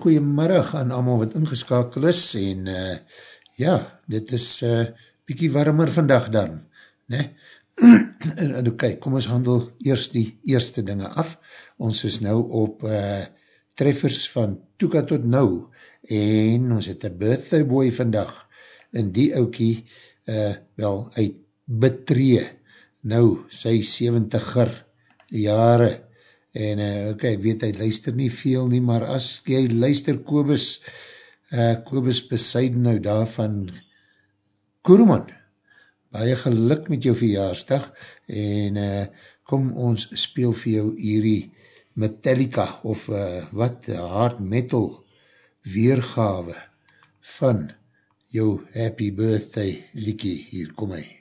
goeiemiddag aan allemaal wat ingeskakel is en uh, ja, dit is uh, bykie warmer vandag dan ne? en, en ok, kom ons handel eerst die eerste dinge af ons is nou op uh, treffers van Toeka tot nou en ons het een birthday boy vandag en die oukie uh, wel uit betree nou sy 70er jare en uh, ok, ek weet hy luister nie veel nie, maar as jy luister Kobus, uh, Kobus Besuiden nou daar van Koerman, baie geluk met jou verjaarsdag en uh, kom ons speel vir jou hierdie Metallica of uh, wat, hard metal weergawe van jou happy birthday liekie, hier kom hy.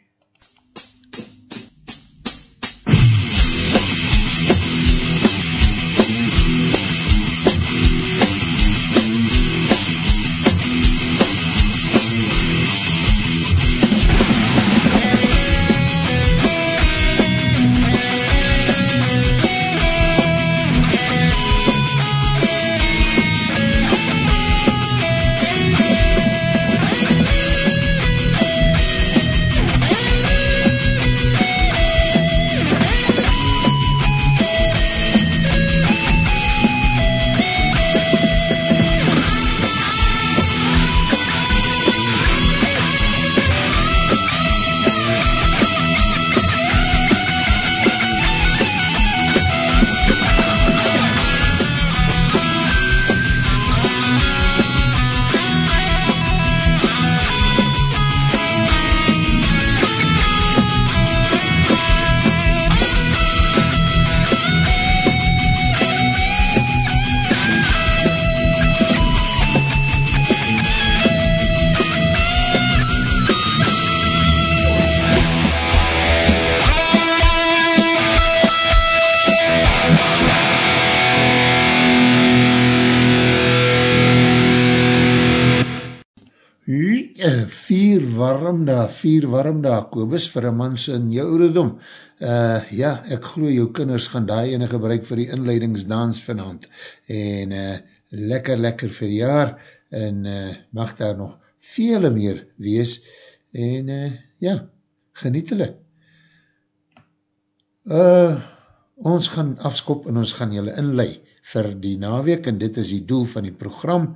Vier warm daar, Kobus, vir een mans in jou ouderdom. Uh, ja, ek glo jou kinders gaan daar ene gebruik vir die inleidingsdans vanavond. En uh, lekker, lekker vir jaar, en uh, mag daar nog vele meer wees. En uh, ja, geniet hulle. Uh, ons gaan afskop en ons gaan julle inlei vir die naweek en dit is die doel van die program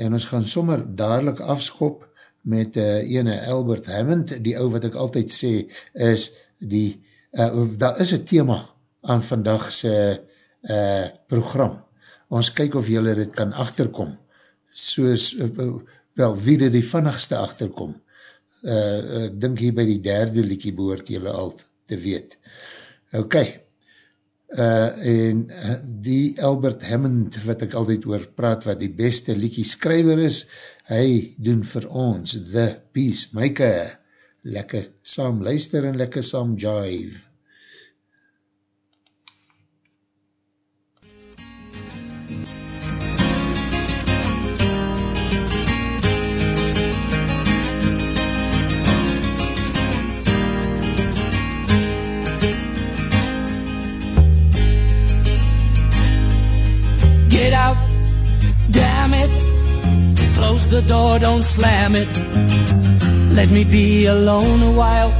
en ons gaan sommer dadelijk afskop met uh, ene Albert Hammond, die ou wat ek altyd sê is die, uh, daar is een thema aan vandagse uh, program. Ons kyk of jylle dit kan achterkom, soos, uh, wel, wie dit die vannigste achterkom. Uh, ek dink hier by die derde liekie behoort jylle al te weet. Ok, uh, en die Albert Hammond, wat ek altyd oor praat, wat die beste liekie skryver is, hy doen vir ons The Peacemaker. Lekker saam luister en lekker saam jive. Get out. Close the door, don't slam it. Let me be alone a while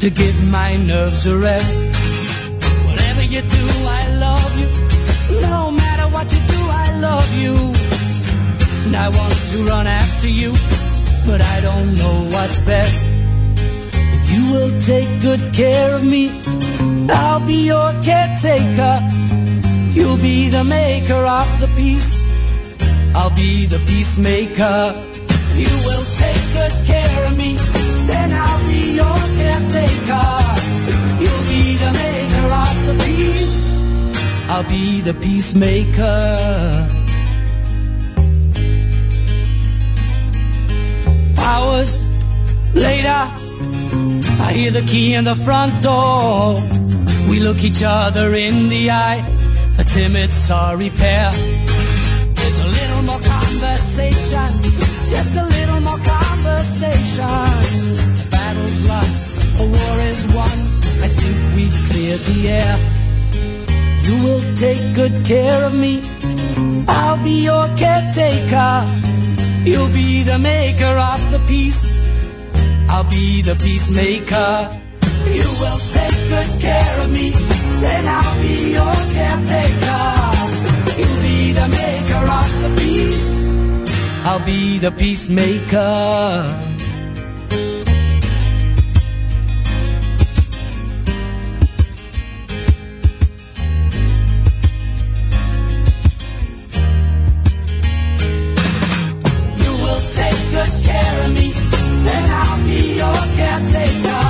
to give my nerves a rest. Whatever you do, I love you. No matter what you do, I love you. And I want to run after you, but I don't know what's best. If You will take good care of me. I'll be your caretaker. You'll be the maker of the peace. I'll be the peacemaker. You will take good care of me. Then I'll be your caretaker. You'll be the maker of the peace. I'll be the peacemaker. Hours later, I hear the key in the front door. We look each other in the eye, a timid sorry pair. There's a little more conversation, just a little more conversation. The battle's lost, a war is won. I think we've cleared the air. You will take good care of me. I'll be your caretaker. You'll be the maker of the peace. I'll be the peacemaker. You will take good care of me. Then I'll be your caretaker. The maker of the peace. I'll be the peacemaker. You will take good care of me, then I'll be your caretaker.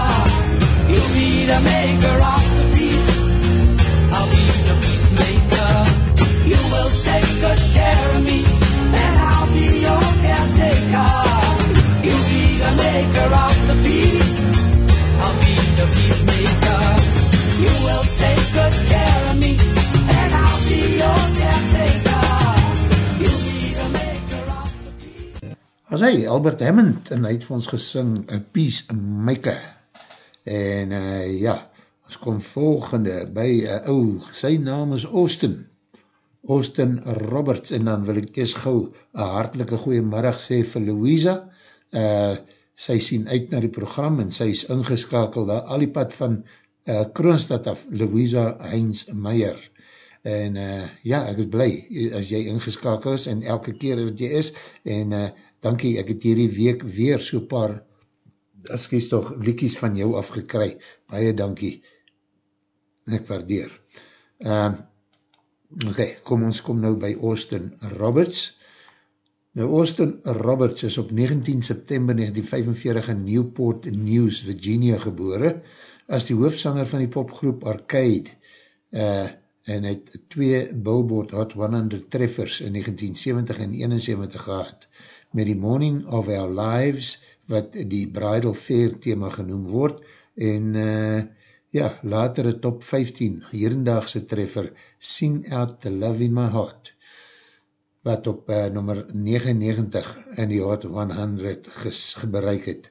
You'll be the maker of peace. as hy, Albert Hammond, en hy het vir ons gesing, A Peacemaker, en uh, ja, ons kom volgende, by uh, ou, sy naam is Austin, Austin Roberts, en dan wil ek eers gauw, een hartelike goeiemiddag sê vir Louisa, uh, sy sien uit na die program, en sy is ingeskakeld, al die pad van uh, Kroonstad af, Louisa Heinz Meijer, en uh, ja, ek is blij as jy ingeskakel is en elke keer wat jy is en uh, dankie, ek het hierdie week weer so paar as kies toch liekies van jou afgekry, baie dankie. Ek waardeer. Uh, ok, kom ons kom nou by Austin Roberts. Nou Austin Roberts is op 19 September 1945 in Newport News, Virginia gebore as die hoofsanger van die popgroep Arcade. Uh, en het twee Billboard Hot 100 treffers in 1970 en 71 gehad. Met die Morning of Our Lives, wat die Bridal Fair thema genoem word, en uh, ja, latere top 15 hierendaagse treffer Sing Out the Love in My Heart, wat op uh, nummer 99 in die Hot 100 ges, bereik het.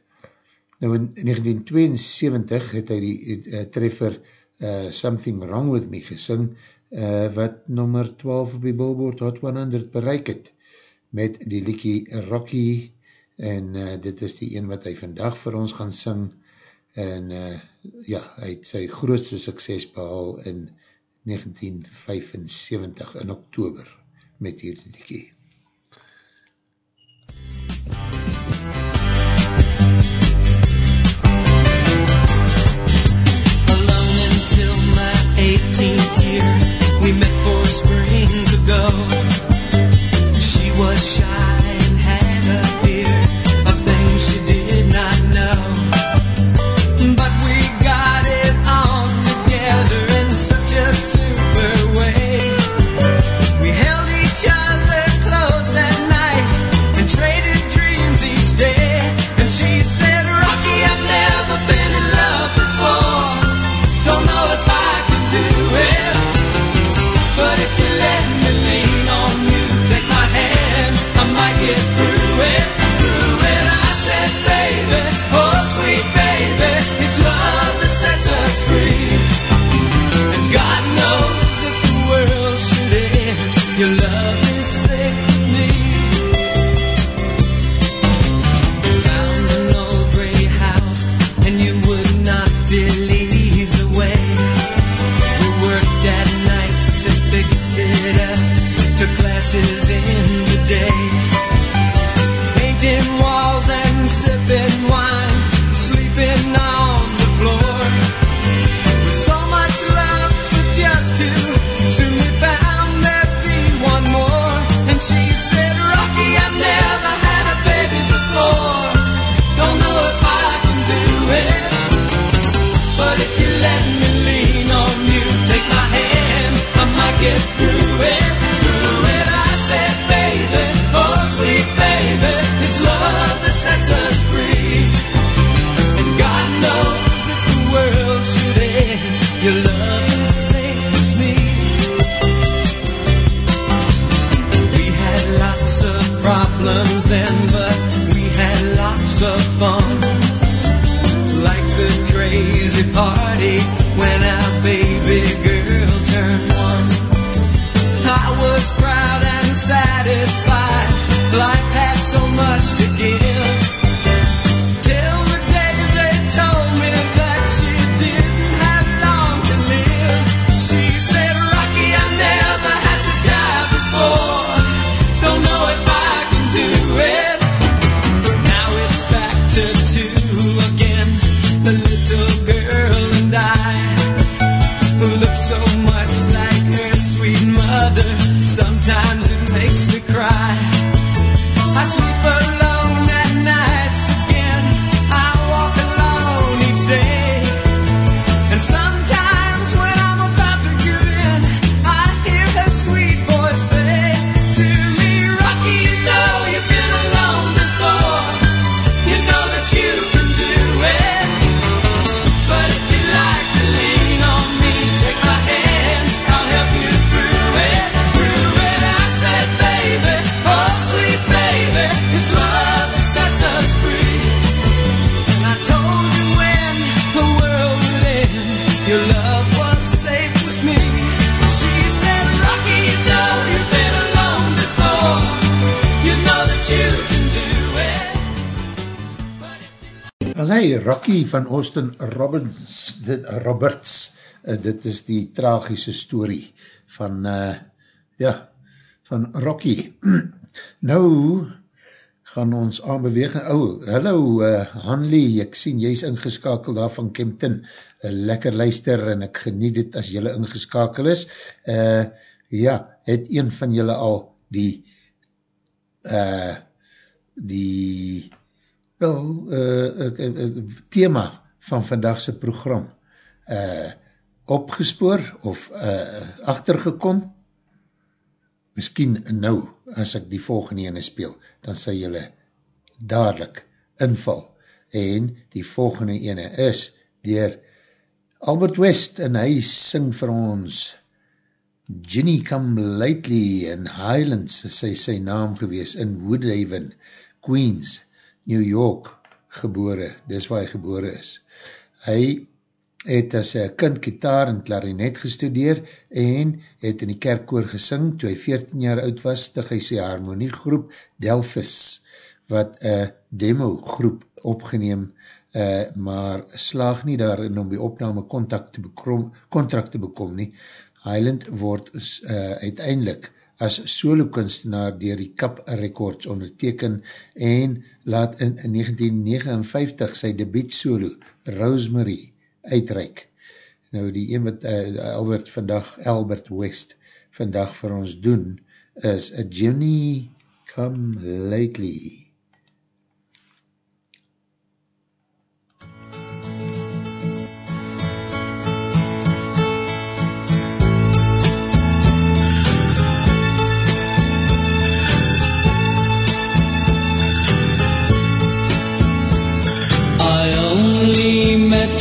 Nou in 1972 het hy die uh, treffer uh, Something Wrong With Me gesing, uh, wat nummer 12 op die Billboard Hot 100 bereik het, met die liekie Rocky, en uh, dit is die een wat hy vandag vir ons gaan sing, en uh, ja, hy het sy grootste sukses behal in 1975 in oktober, met hierdie liekie. alone until my 18th year. We met four springs ago. Was shy Austin Roberts, dit, Roberts, uh, dit is die tragische story van, uh, ja, van Rocky. nou, gaan ons aanbeweeg, oh, hallo uh, Hanley, ek sien jy is ingeskakel daar van Kempton, uh, lekker luister en ek geniet het as jylle ingeskakel is, uh, ja, het een van jylle al die uh, die wel, uh, uh, uh, thema van vandagse program uh, opgespoor of uh, achtergekom miskien nou as ek die volgende ene speel dan sal jylle dadelijk inval en die volgende ene is dier Albert West en hy sing vir ons Ginny Come Lately in Highlands sy, sy naam gewees in Woodhaven, Queens New York gebore, dis waar hy gebore is. Hy het as een kind gitaar en klarinet gestudeer en het in die kerkkoor gesing, toe hy 14 jaar oud was, stig hy sy harmoniegroep Delphis, wat een demo groep opgeneem, uh, maar slaag nie daarin om die opname contract te, bekrom, contract te bekom nie. Highland word uh, uiteindelik as solo kunstenaar dier die Kap Records onderteken en laat in 1959 sy debiet solo Rosemary uitreik. Nou die een wat uh, Albert vandag, Albert West vandag vir ons doen is A Journey Come Lately.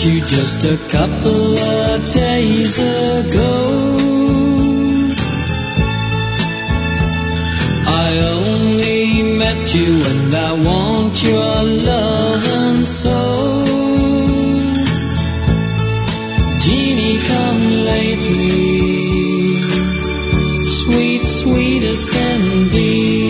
You just a couple of days ago. I only met you and I want your love and soul. Jeannie, come lately, sweet, sweet as can be.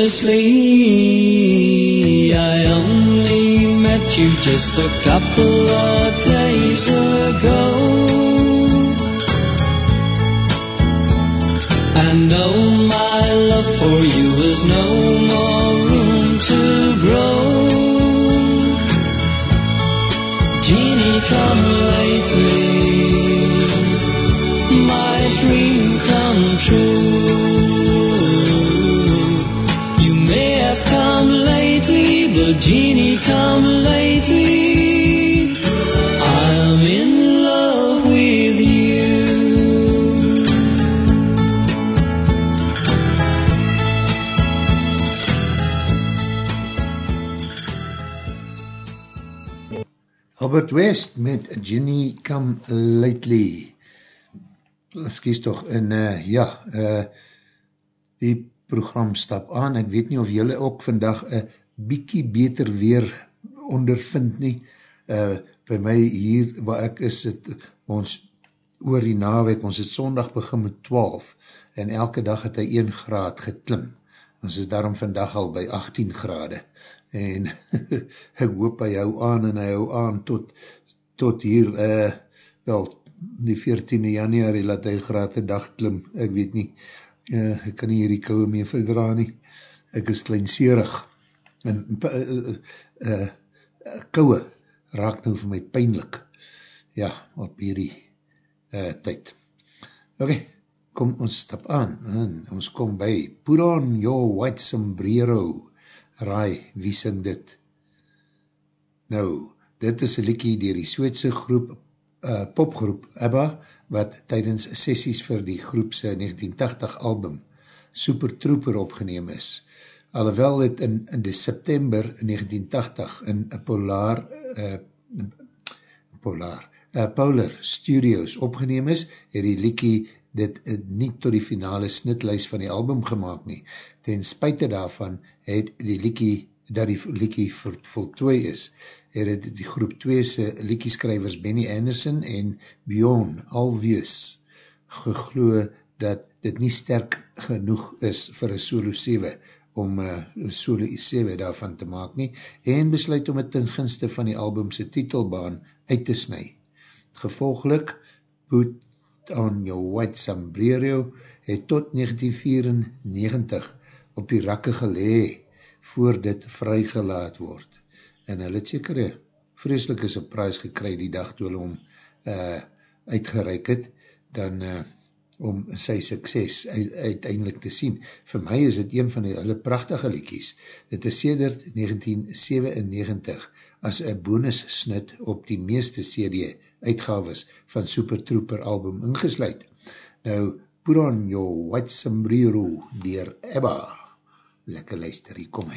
Recklessly. I only met you just a couple of days ago. Albert West met Ginny Come Lately. Excuse toch, en uh, ja, uh, die program stap aan. Ek weet nie of jylle ook vandag een bykie beter weer ondervind nie. Uh, by my hier waar ek is, het ons oor die naweek, ons het sondag begin met 12 en elke dag het hy 1 graad geklim. Ons is daarom vandag al by 18 grade en ek hoop hy hou aan en hy hou aan tot, tot hier, uh, wel, die 14e januari laat hy graad een dag klim, ek weet nie, uh, ek kan nie hierdie kouwe mee verdra nie, ek is kleinseerig, en uh, uh, uh, kouwe raak nou vir my pijnlik, ja, op hierdie uh, tyd. Ok, kom ons stap aan, en ons kom by, put on your white sombrero, raai, wie sing dit? Nou, dit is een liekie dier die Sweedse groep, uh, popgroep ABBA, wat tydens sessies vir die groepse 1980 album Super Trooper opgeneem is. Alhoewel het in, in de September 1980 in Polar, uh, Polar, uh, Polar Studios opgeneem is, het die liekie dit nie tot die finale snitlijst van die album gemaakt nie. Ten spuite daarvan het die liekie, dat die liekie voltooi is, het het die groep 2 se liekieskrywers Benny Anderson en Bjorn Alvius gegloe dat dit nie sterk genoeg is vir een solo 7 om een solo 7 daarvan te maak nie en besluit om het ten gunste van die albumse titelbaan uit te snu. Gevolglik Put on Your White Sombrero het tot 1994 op die rakke gelee voor dit vrygelaat word en hulle het seker een vreselike surprise gekry die dag toe hulle om uh, uitgereik het, dan uh, om sy sukses uiteindelik te sien. Voor my is het een van die hulle prachtige liekies. Dit is sedert 1997 as een bonus snit op die meeste CD uitgaves van Super Trooper album ingesluid. Nou, put on your white sombrero dier Ebba. Lekker luister, hier kom.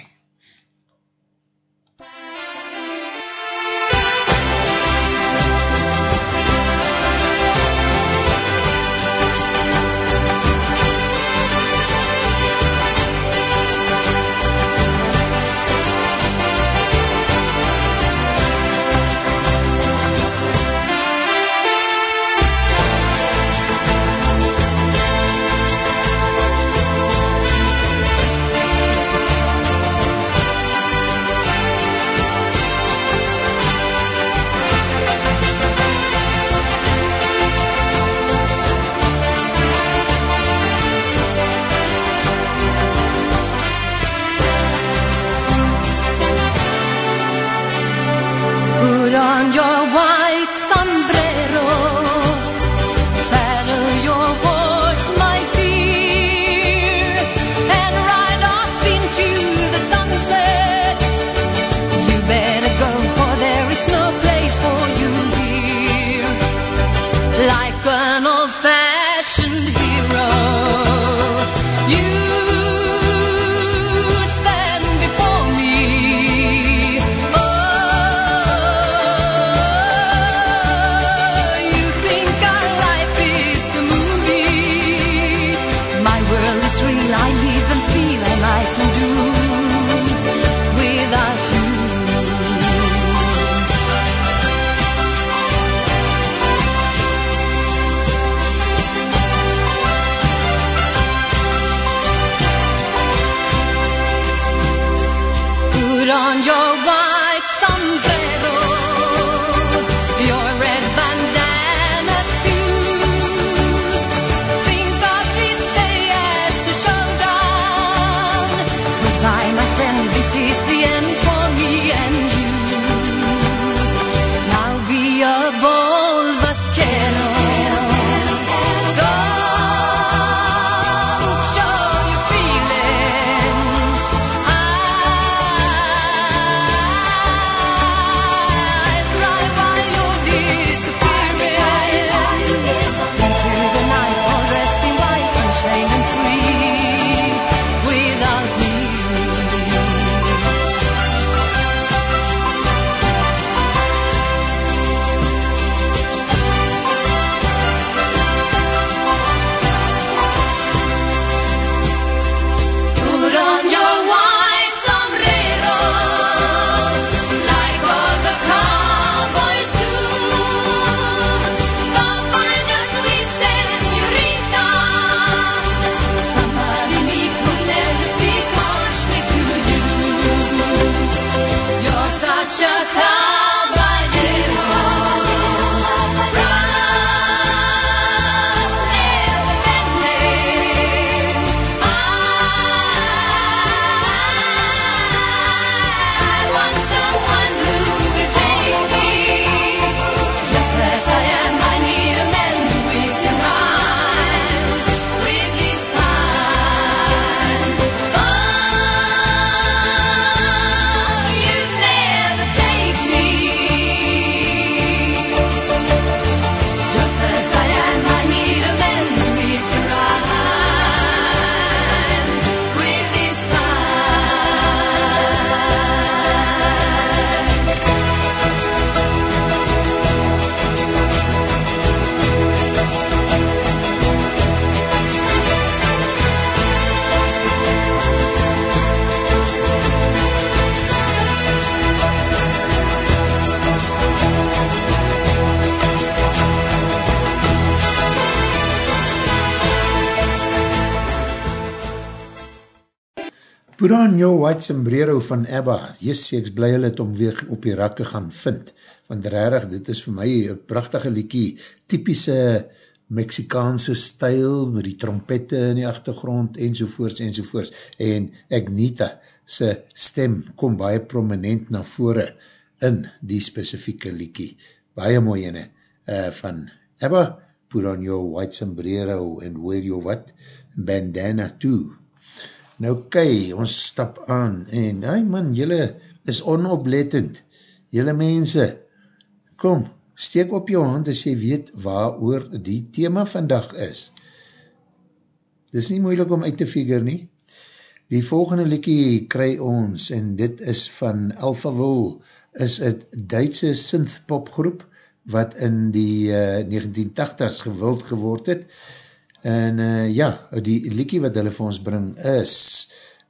Put on your white sombrero van Abba. Yes, ek is blij hulle het om weer op die rakke gaan vind. Want rarig, dit is vir my een prachtige liekie. Typische Mexikaanse stijl, met die trompette in die achtergrond, enzovoorts, enzovoorts. En Agnita, sy stem kom baie prominent na vore in die specifieke liekie. Baie mooi ene uh, van Abba, put on your white sombrero and wear your what? Bandana too. Nou kei, ons stap aan en, ay man, jylle is onoplettend. Jylle mense, kom, steek op jou hand as jy weet waar oor die thema vandag is. Dit is nie moeilik om uit te figure nie. Die volgende liekie kry ons en dit is van Alphaville, is het Duitse synthpopgroep wat in die uh, 1980s gewild geword het En uh, ja, die liekie wat hulle vir ons bring is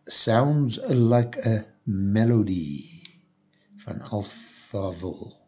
Sounds Like a Melody van Alphaville.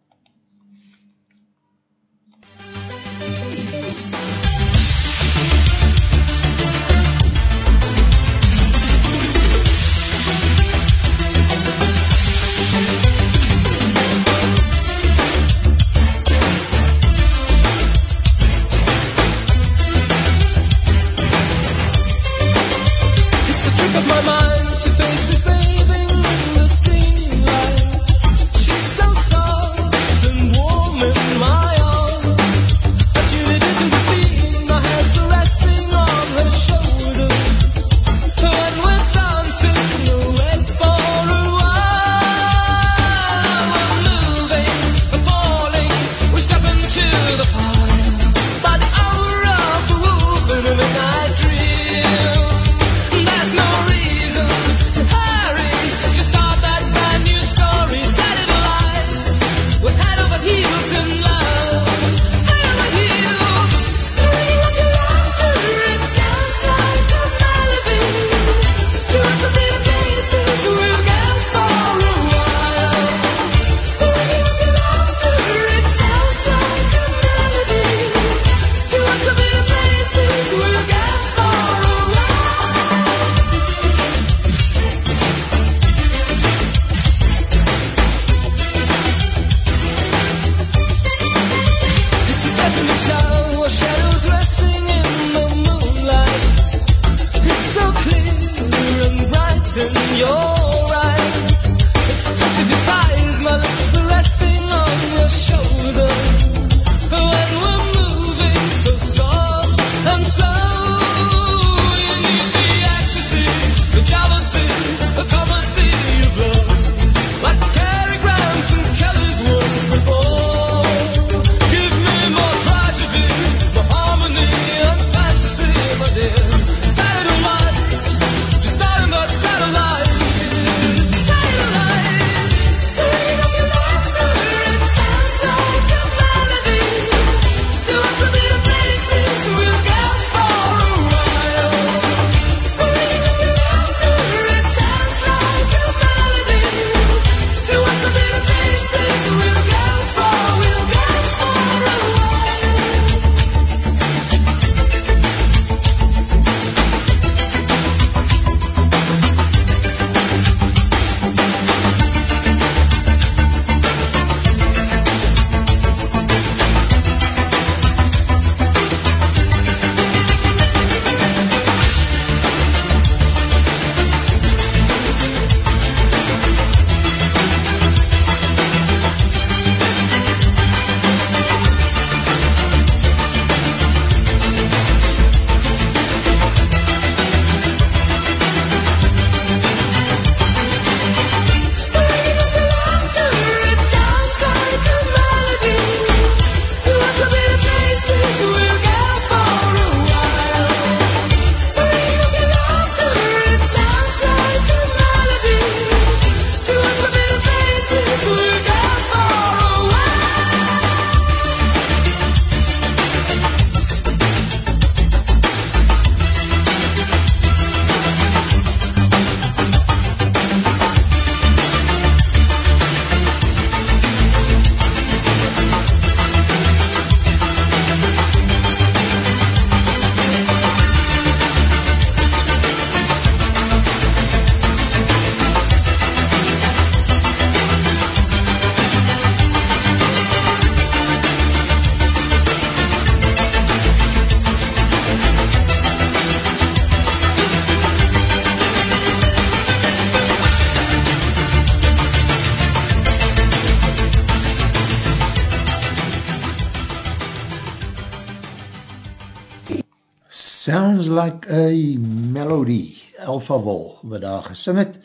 Alpha Wol, wat daar gesing het,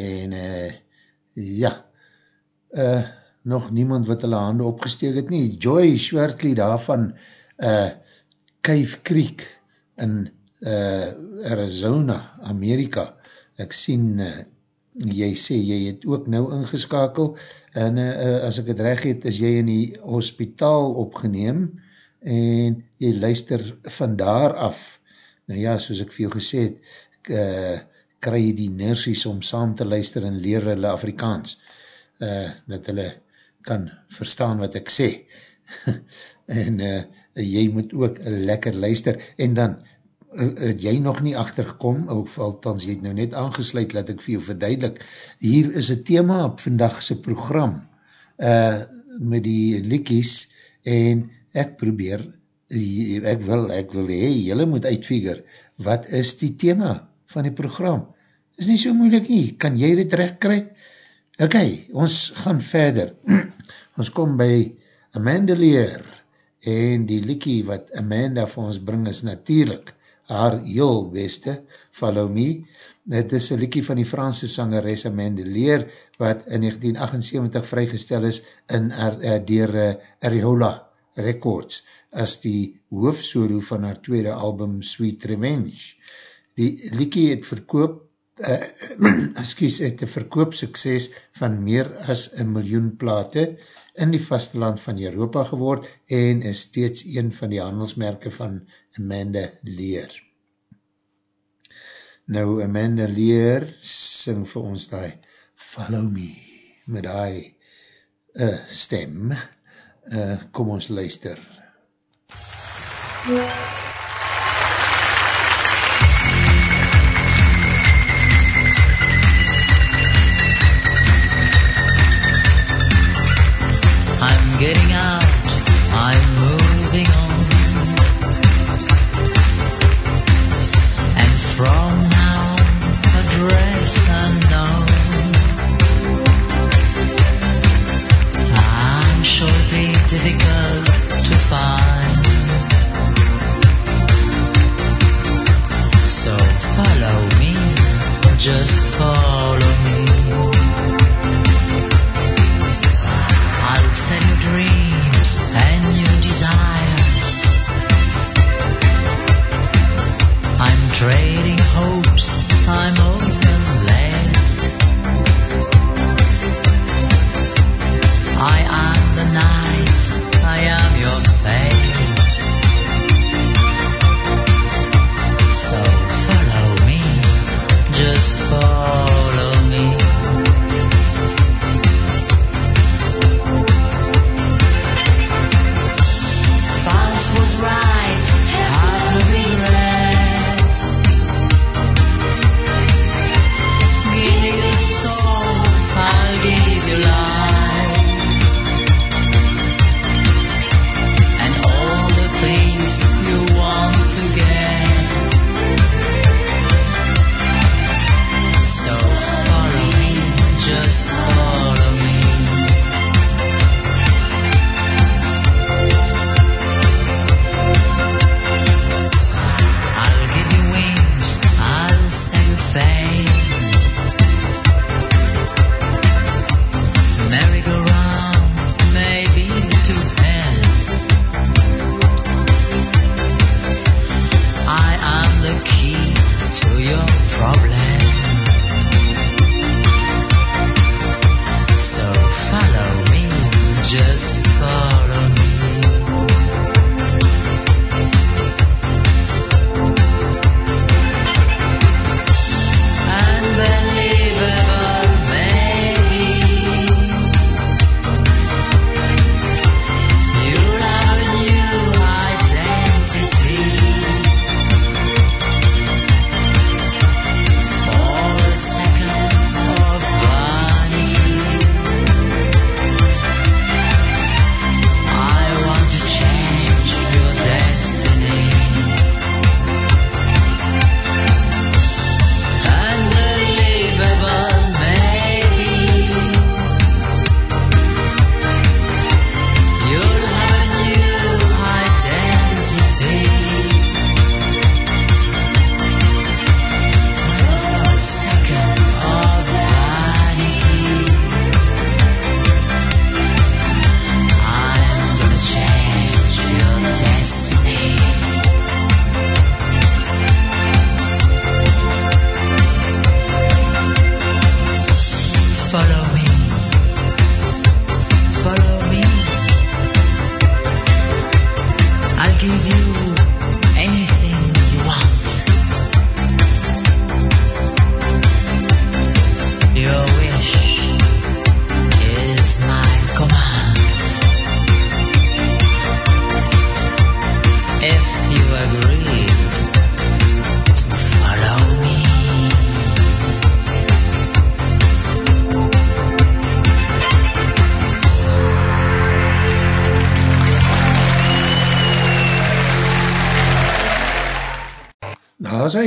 en uh, ja, uh, nog niemand wat hulle hande opgesteek het nie, Joy Schwertley daar van uh, Cave Creek in uh, Arizona, Amerika, ek sien, uh, jy sê, jy het ook nou ingeskakel, en uh, as ek het recht het, is jy in die hospitaal opgeneem, en jy luister van daar af, Nou ja, soos ek vir jou gesê het, uh, kry jy die nursies om saam te luister en leer hulle Afrikaans, uh, dat hulle kan verstaan wat ek sê. en uh, jy moet ook lekker luister, en dan, uh, het jy nog nie achtergekom, of althans jy het nou net aangesluit, laat ek vir jou verduidelik, hier is een thema op vandagse program, uh, met die likies, en ek probeer ek wil, ek wil hee, jylle moet uitfigure, wat is die thema van die program? Is nie so moeilik nie, kan jy dit recht kry? Ok, ons gaan verder. ons kom by Amanda Leer, en die liekie wat Amanda vir ons bring is natuurlijk haar heel beste, Follow Me. Het is een liekie van die Franse sangeres Amanda Leer, wat in 1978 vrygestel is in er, er, dier uh, Ariola Records as die hoofdsolo van haar tweede album Sweet Revenge. Die liekie het verkoop uh, excuse, het een verkoopsukses van meer as een miljoen plate in die vasteland van Europa geword en is steeds een van die handelsmerke van Amanda Lear. Nou, Amanda Lear sing vir ons die Follow Me met die uh, stem. Uh, kom ons luister. I'm Getting. Trading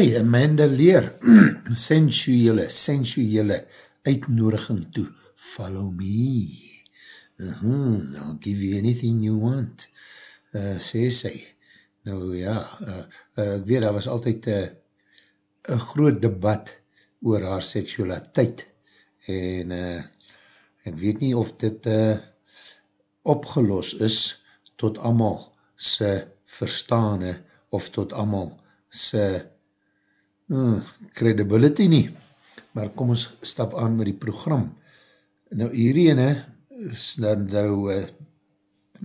hy, Amanda Leer, sensuele, sensuele uitnodiging toe, follow me, uh -huh, I'll give you anything you want, uh, sê sy, nou ja, uh, uh, ek weet, daar was altyd uh, een groot debat oor haar seksualiteit, en uh, ek weet nie of dit uh, opgelos is tot amal sy verstane of tot amal sy hmm, credibility nie. Maar kom ons stap aan met die program. Nou hierdie ene is dan nou uh,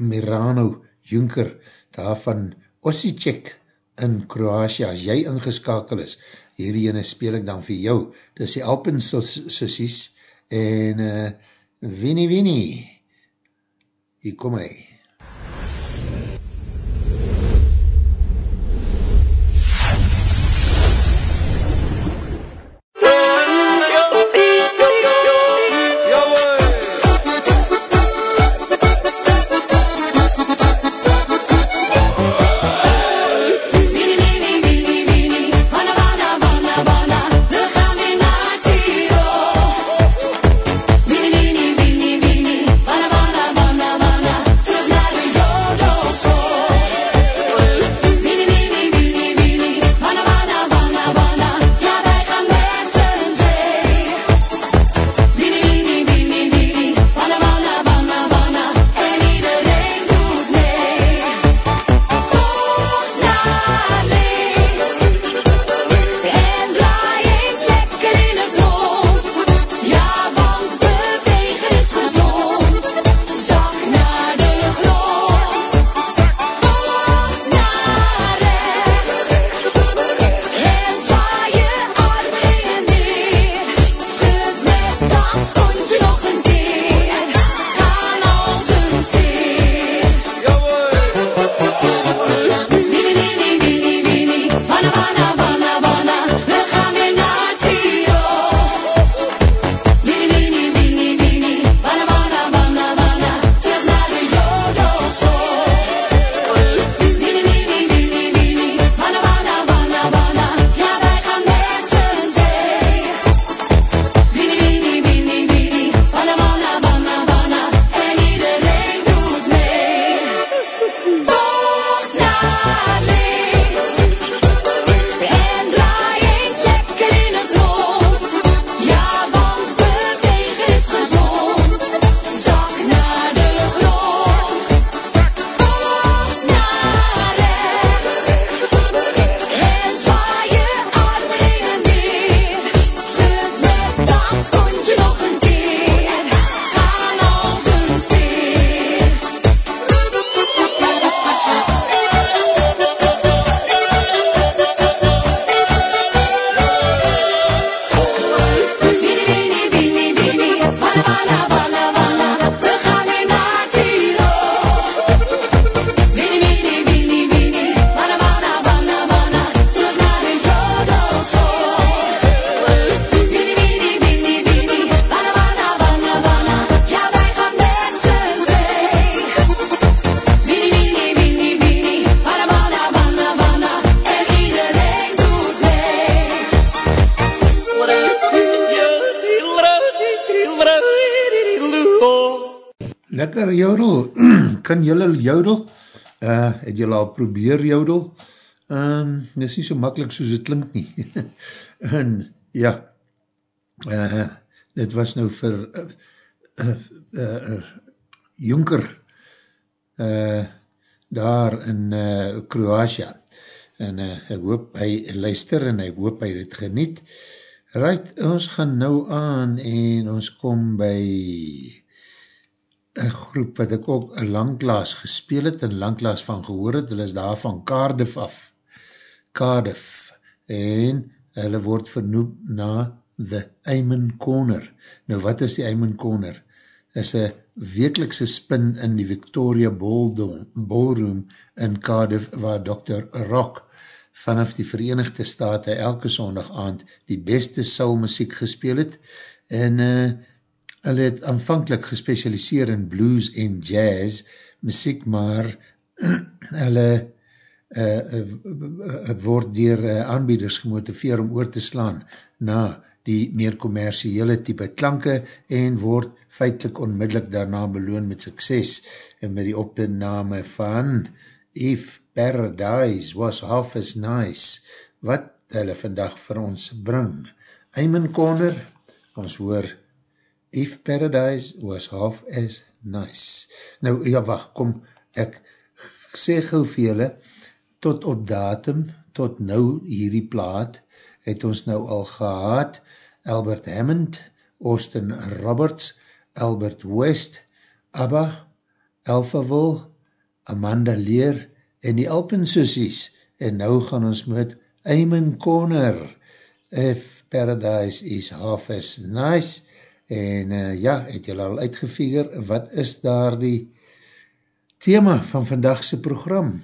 Mirano Junker daar van Osijek in Kroatia, as jy ingeskakel is, hierdie ene speel ek dan vir jou. Dit is die Alpensissies en uh, Winnie Winnie, hier kom hy. Jodel? Uh, het jylle al probeer jodel? Um, dit is nie so makkelijk soos het klink nie. en ja, uh, dit was nou vir uh, uh, uh, Junker uh, daar in uh, Kroatia. En uh, ek hoop hy luister en ek hoop hy het geniet. Right, ons gaan nou aan en ons kom by een groep wat ek ook een langklaas gespeel het en langklaas van gehoor het, hulle is daar van Cardiff af, Cardiff, en hulle word vernoem na The Eamon Corner. Nou wat is die Eamon Corner? Is een wekelikse spin in die Victoria Ballroom, in Cardiff waar Dr. Rock vanaf die Verenigde Staten elke sondag aand die beste soulmuziek gespeel het en uh, hulle het aanvankelijk gespecialiseer in blues en jazz muziek, maar hulle uh, uh, word dier uh, aanbieders gemotiveer om oor te slaan na die meer commerciële type klanke en word feitlik onmiddellik daarna beloon met sukses en met die opname van If Paradise was half as nice wat hulle vandag vir ons bring. Eamon Conner, ons hoor If Paradise was half as nice. Nou, ja wacht, kom, ek sê gauw vir julle, tot op datum, tot nou hierdie plaat, het ons nou al gehad, Albert Hammond, Austin Roberts, Albert West, ABBA, Alphaville, Amanda Lear en die Alpensussies. En nou gaan ons met Eamon Conner, If Paradise is Half as Nice. En uh, ja, het julle al uitgefigure, wat is daar die thema van vandagse program?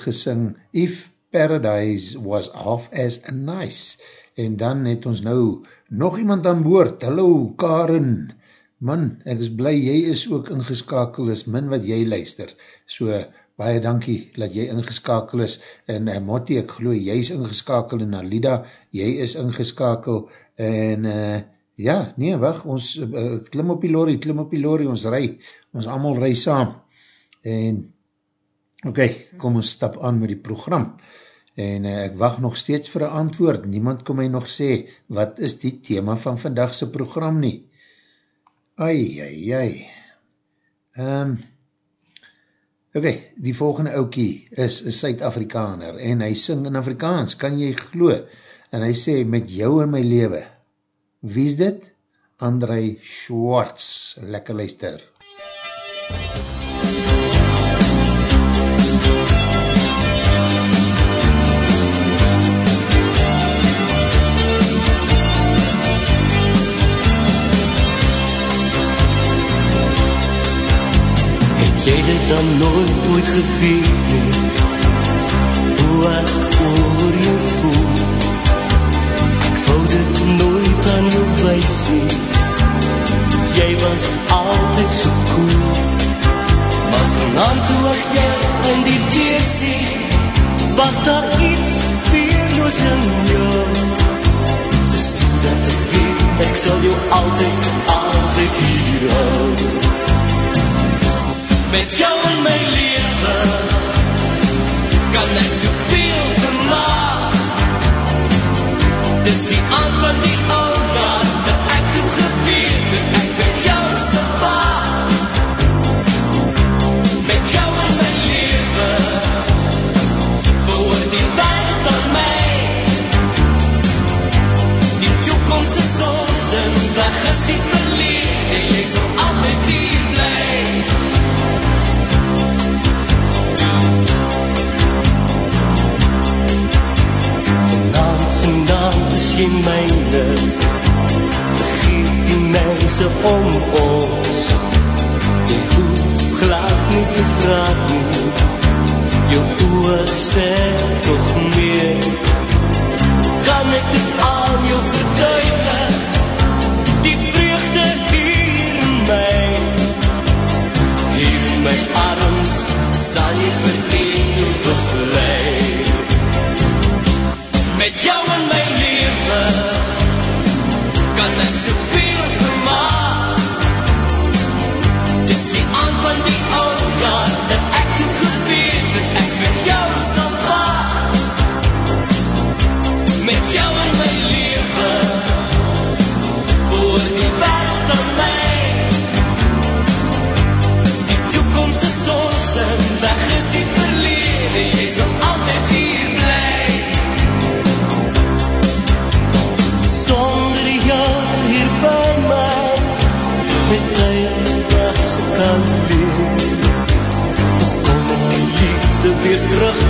Het gesing If Paradise was half as nice. En dan het ons nou nog iemand aan boord, hallo Karen. Man, ek is bly jy is ook ingeskakel. Is, min wat jy luister, so baie dankie dat jy ingeskakel is. En uh, Motti, ek geloof jy is ingeskakel en Alida, jy is ingeskakel. En uh, ja, nee, wacht, ons uh, klim op die lorry, klim op die lorry, ons rij, ons allemaal rij saam. En ok, kom ons stap aan met die program en uh, ek wacht nog steeds vir een antwoord, niemand kom my nog sê, wat is die thema van vandagse program nie? Ai, ai, ai. Um, ok, die volgende oukie is een Suid-Afrikaner en hy sing in Afrikaans, kan jy glo? En hy sê, met jou in my lewe, wie is dit? André Schwartz, lekker luister. Dan nooit ooit geweet nie Hoe ek oor jou voel. Ek wou dit nooit aan jou wees nie Jy was altyd so cool. Maar vanavond toe ek jou in die deur sien Was daar iets weerloos in jou? Dis toe dat ek weet Ek sal jou altyd, altyd hier hou Met jou in my leven Kan ek soveel vermaak? Dis die aan van die ouda mense om ons. Jy hoef glad nie te praat nie. Jou oor sê toch meer. Kan ek dit aan jou verduidig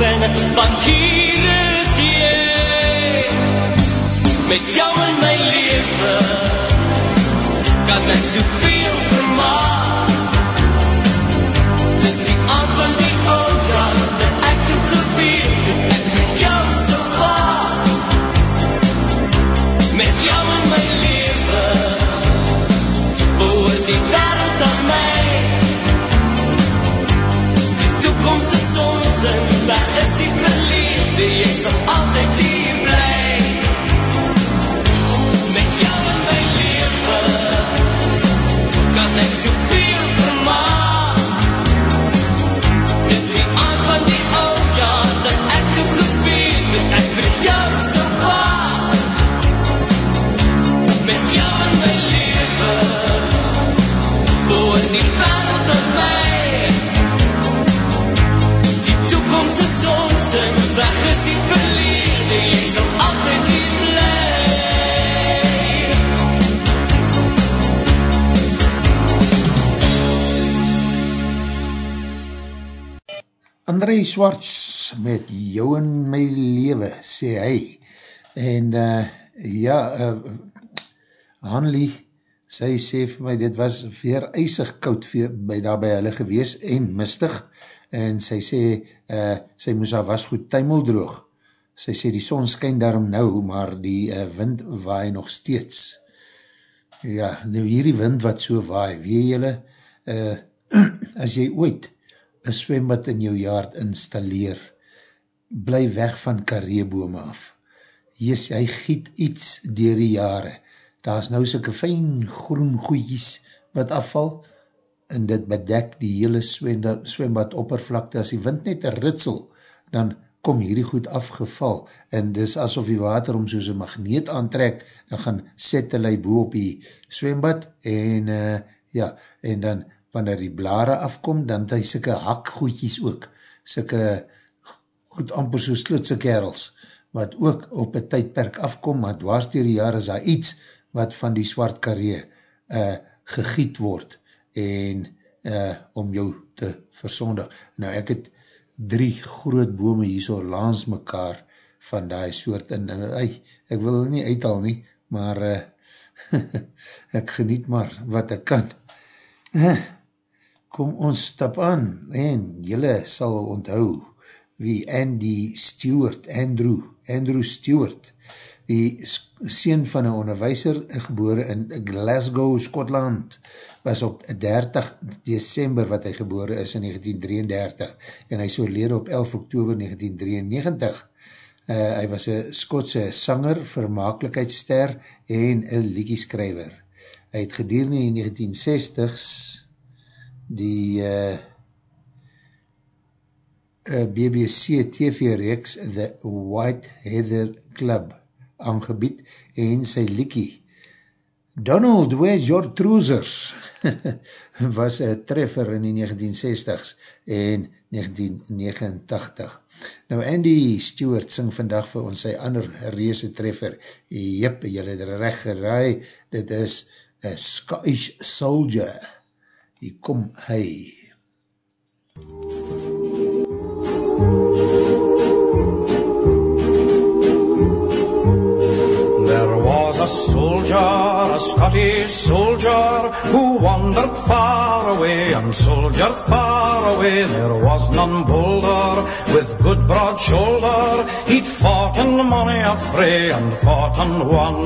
terugbrengen Want hier is jy Met jou in my leven Kan ek soveel vermaak André Swarts met jou in my lewe, sê hy. En uh, ja, uh, Hanlie, sy sê vir my, dit was weer eisig koud vir, by, daar by hulle gewees en mistig. En sy sê, uh, sy moes haar was goed tuimel droog. Sy sê, die son skyn daarom nou, maar die uh, wind waai nog steeds. Ja, nou hierdie wind wat so waai, weet jylle, uh, as jy ooit een zwembad in jou jaard installeer, bly weg van kareebome af. Jes, hy giet iets dier die jare. Daar is nou soke fijn groen goeies wat afval, en dit bedek die hele zwembad oppervlakte. As die wind net een ritsel, dan kom hierdie goed afgeval, en dis asof die water om soos een magneet aantrek, dan gaan set hulle boe op die zwembad, en uh, ja, en dan wanneer die blare afkom, dan het hy syke hakgoedjies ook, syke goed amper so slitse kerels, wat ook op een tydperk afkom, maar dwars dier die jaar is daar iets wat van die swart karee uh, gegiet word, en uh, om jou te versondig. Nou ek het drie groot bome hier so langs mekaar van die soort, en ey, ek wil nie uithaal nie, maar uh, ek geniet maar wat ek kan. Uh, kom ons stap aan en jylle sal onthou wie Andy Stewart, Andrew, Andrew Stewart, die sien van een onderwijser, gebore in Glasgow, Scotland, was op 30 december wat hy gebore is in 1933 en hy is oorlede op 11 oktober 1993. Uh, hy was een Skotse sanger, vermakelijkheidsster en een liedjeskrijver. Hy het gedurende in 1960s die uh, uh, BBC TV-reeks The White Heather Club aangebied en sy liekie Donald, where's your trousers? was een treffer in die 1960s en 1989. Nou Andy Stewart sing vandag vir ons sy ander reese treffer. Jip, jylle het recht geraai, dit is a Scottish Soldier. Hier kom hy. There a soldier, a Scottish soldier, who wandered far away and soldiered far away. There was none bolder, with good broad shoulder. He'd fought in many a fray and fought and won.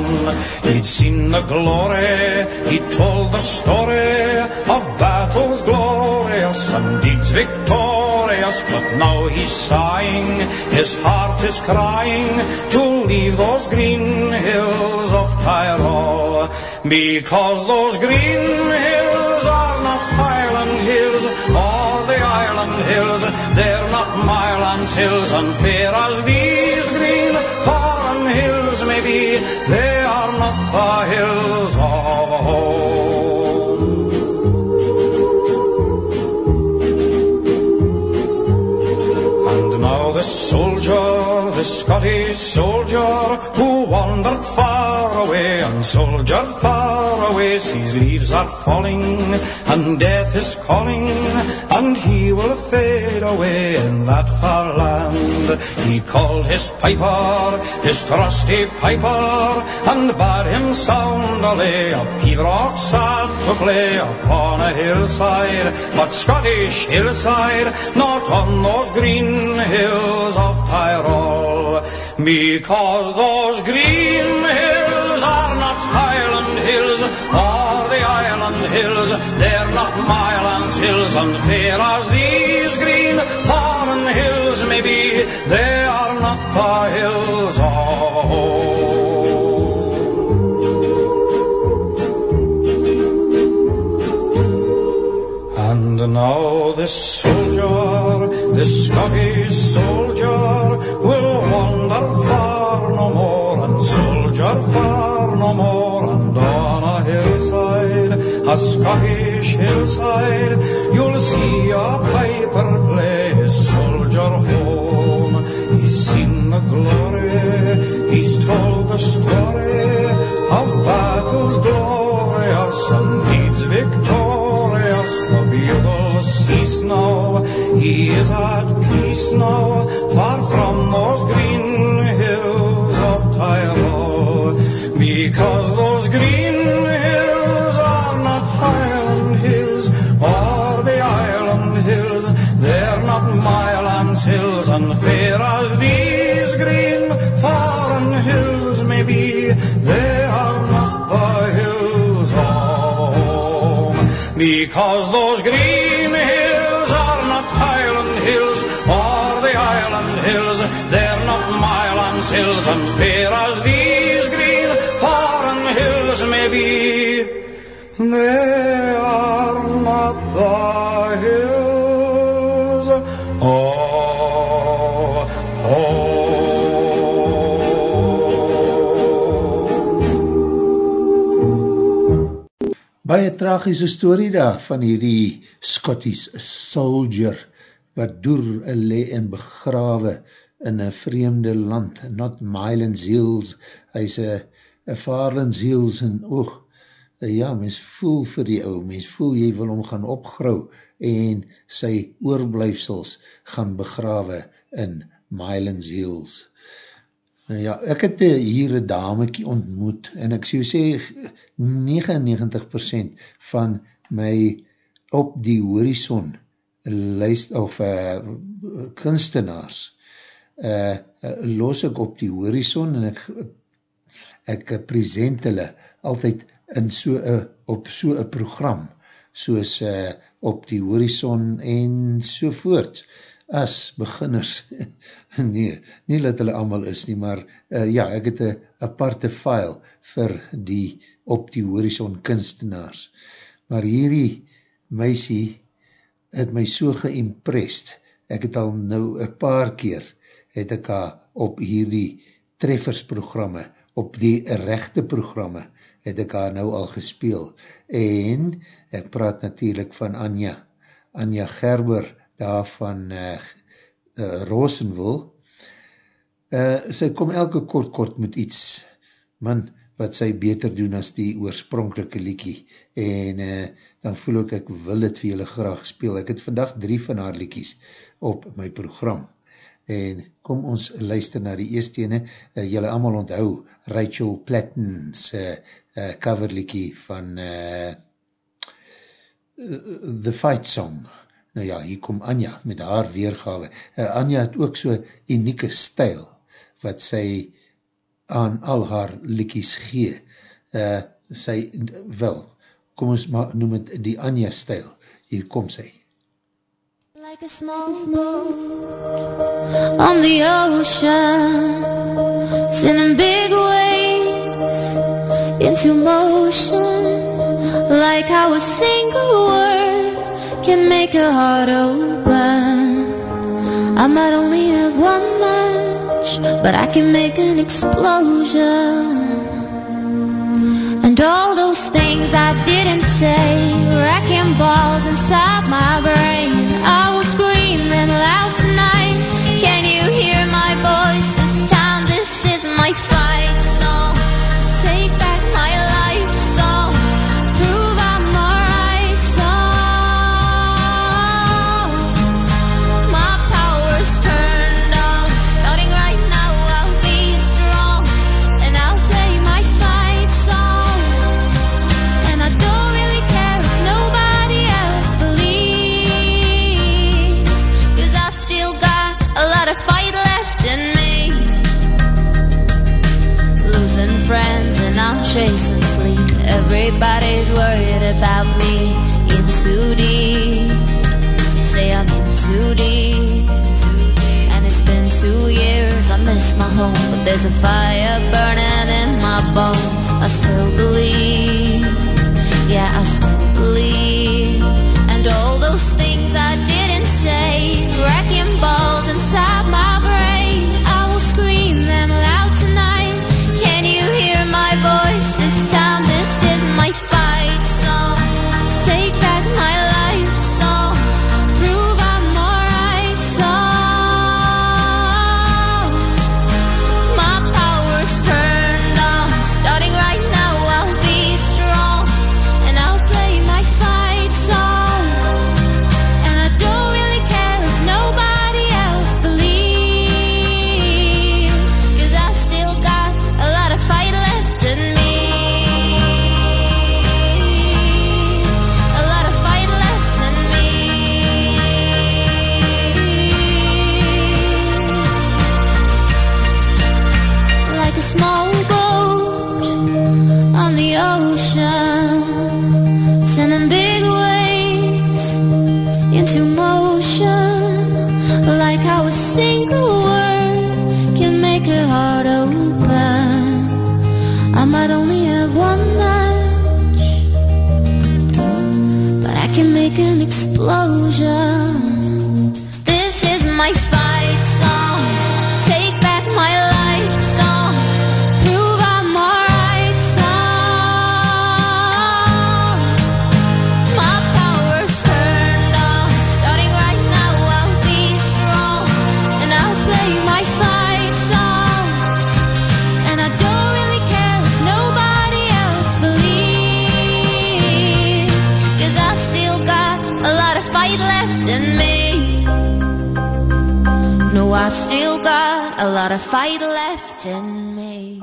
He'd seen the glory, he'd told the story of battles glorious and deeds victorious. But now he's sighing, his heart is crying to leave those green hills of Tyrol. Because those green hills are not Highland hills or the Island hills. They're not Mylands hills and fair as these green foreign hills may be. They are not the hills soldier, the Scottish soldier, who wandered far away and soldiered far away, sees leaves are falling and death is calling, and he will fade away in that far land. He called his piper, his trusty piper, and bade him sound a lay, a sad to play upon a hillside, but Scottish hillside, not on those green hills of Tyrol, because those green hills are not Highland hills or the Island hills, they're not Mylands hills, and fair as these green foreign hills may be, they are not the hills of home. And now this soldier, this Scottish soldier, wander far no more, and soldier far no more, and on a hillside, a Scottish hillside, you'll see a piper play his soldier home. He's seen the glory, he's told the story of battles glorious now, he is at peace now, far from those green hills of Tyrol. Because those green hills are not Highland hills or the Island hills, they're not Mylands hills, and fair as these green foreign hills may be, they are not the hills of home. Because those green Hills, and fair as these green foreign hills may be, they are not the hills of home. Baie tragische story daar van hierdie Scottish soldier wat door le en begrawe in een vreemde land, not Mylands Hills, hy is een Farlands Hills en oog, ja, mens voel vir die ou, mens voel jy wil hom gaan opgrou en sy oorblijfsels gaan begrawe in Mylands Hills. Nou ja, ek het eh, hier een damekie ontmoet en ek sê, sê 99% van my op die horizon luist, of uh, kunstenaars uh, los ek op die horizon en ek ek present hulle altyd in so a, op so een program soos uh, op die horizon en sovoorts as beginners. Nee, nie dat hulle allemaal is nie, maar uh, ja, ek het een aparte file vir die op die horizon kunstenaars. Maar hierdie meisie het my so geïmprest, ek het al nou een paar keer, het ek haar op hierdie treffersprogramme, op die rechte programme, het ek haar nou al gespeel, en ek praat natuurlijk van Anja, Anja Gerber, daar van uh, uh, Rosenville, uh, sy kom elke kort kort met iets, man, wat sy beter doen as die oorspronkelike liekie, en uh, dan voel ek, ek wil het vir julle graag speel. Ek het vandag drie van haar liekies op my program, en kom ons luister na die eerste ene, uh, julle allemaal onthou, Rachel Platten's uh, uh, coverliekie van uh, The Fight Song. Nou ja, hier kom Anja met haar weergawe. Uh, Anja het ook so unieke stijl, wat sy aan al haar likkies gee. Uh, sy, wel, kom ons maar noem het die Anja stijl. Hier kom sy. Like a small boat on the ocean, sending big waves into motion. Like how a single word can make a heart open. I might only have one match, but I can make an explosion. And all those things I didn't say, wrecking balls inside my brain. Everybody's worried about me. In too deep. Say I'm in too deep. And it's been two years, I miss my home. But there's a fire burning in my bones. I still believe. Yeah, I still believe. Lot of fight left in me.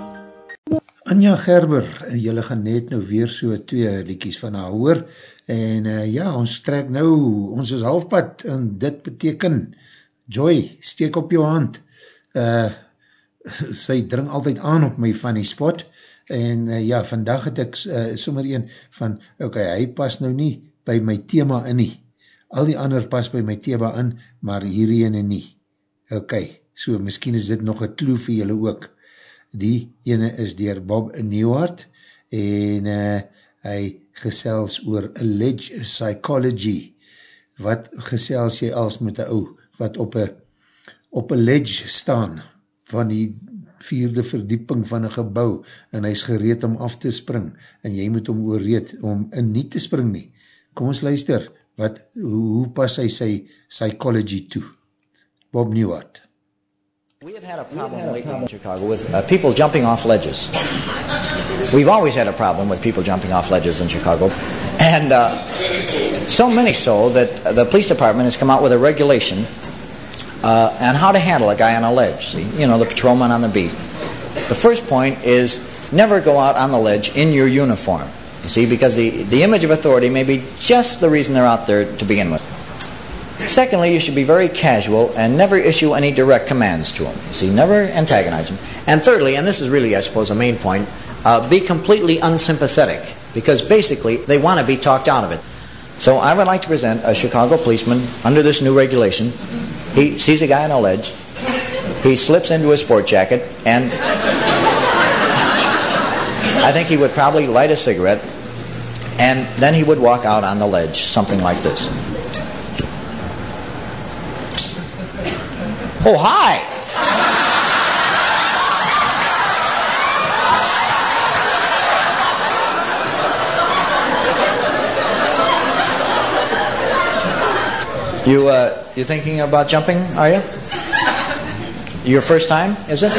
Anja Gerber, jylle gaan net nou weer so twee liekies van haar hoor, en uh, ja, ons trek nou, ons is halfpad, en dit beteken, Joy, steek op jou hand, uh, sy dring altyd aan op my funny spot, en uh, ja, vandag het ek uh, sommer een van, ok, hy pas nou nie by my thema in nie, al die ander pas by my thema in, maar hierdie ene nie, ok, so miskien is dit nog een kloe vir julle ook, die ene is dier Bob Newhart en uh, hy gesels oor alleged psychology wat gesels jy als met die ou wat op een op een ledge staan van die vierde verdieping van een gebouw en hy is gereed om af te spring en jy moet om oorreed om in nie te spring nie. Kom ons luister, wat, hoe, hoe pas hy sy psychology toe? Bob Newhart. We have had a problem lately in Chicago with uh, people jumping off ledges. We've always had a problem with people jumping off ledges in Chicago. And uh, so many so that the police department has come out with a regulation uh, on how to handle a guy on a ledge. See, you know, the patrolman on the beat. The first point is never go out on the ledge in your uniform. You see, because the, the image of authority may be just the reason they're out there to begin with. Secondly, you should be very casual and never issue any direct commands to them. You see, never antagonize them. And thirdly, and this is really, I suppose, a main point, uh, be completely unsympathetic because basically they want to be talked out of it. So I would like to present a Chicago policeman under this new regulation. He sees a guy on a ledge. He slips into his sport jacket and I think he would probably light a cigarette and then he would walk out on the ledge, something like this. Oh, hi. You uh, you thinking about jumping? Are you? Your first time, is it?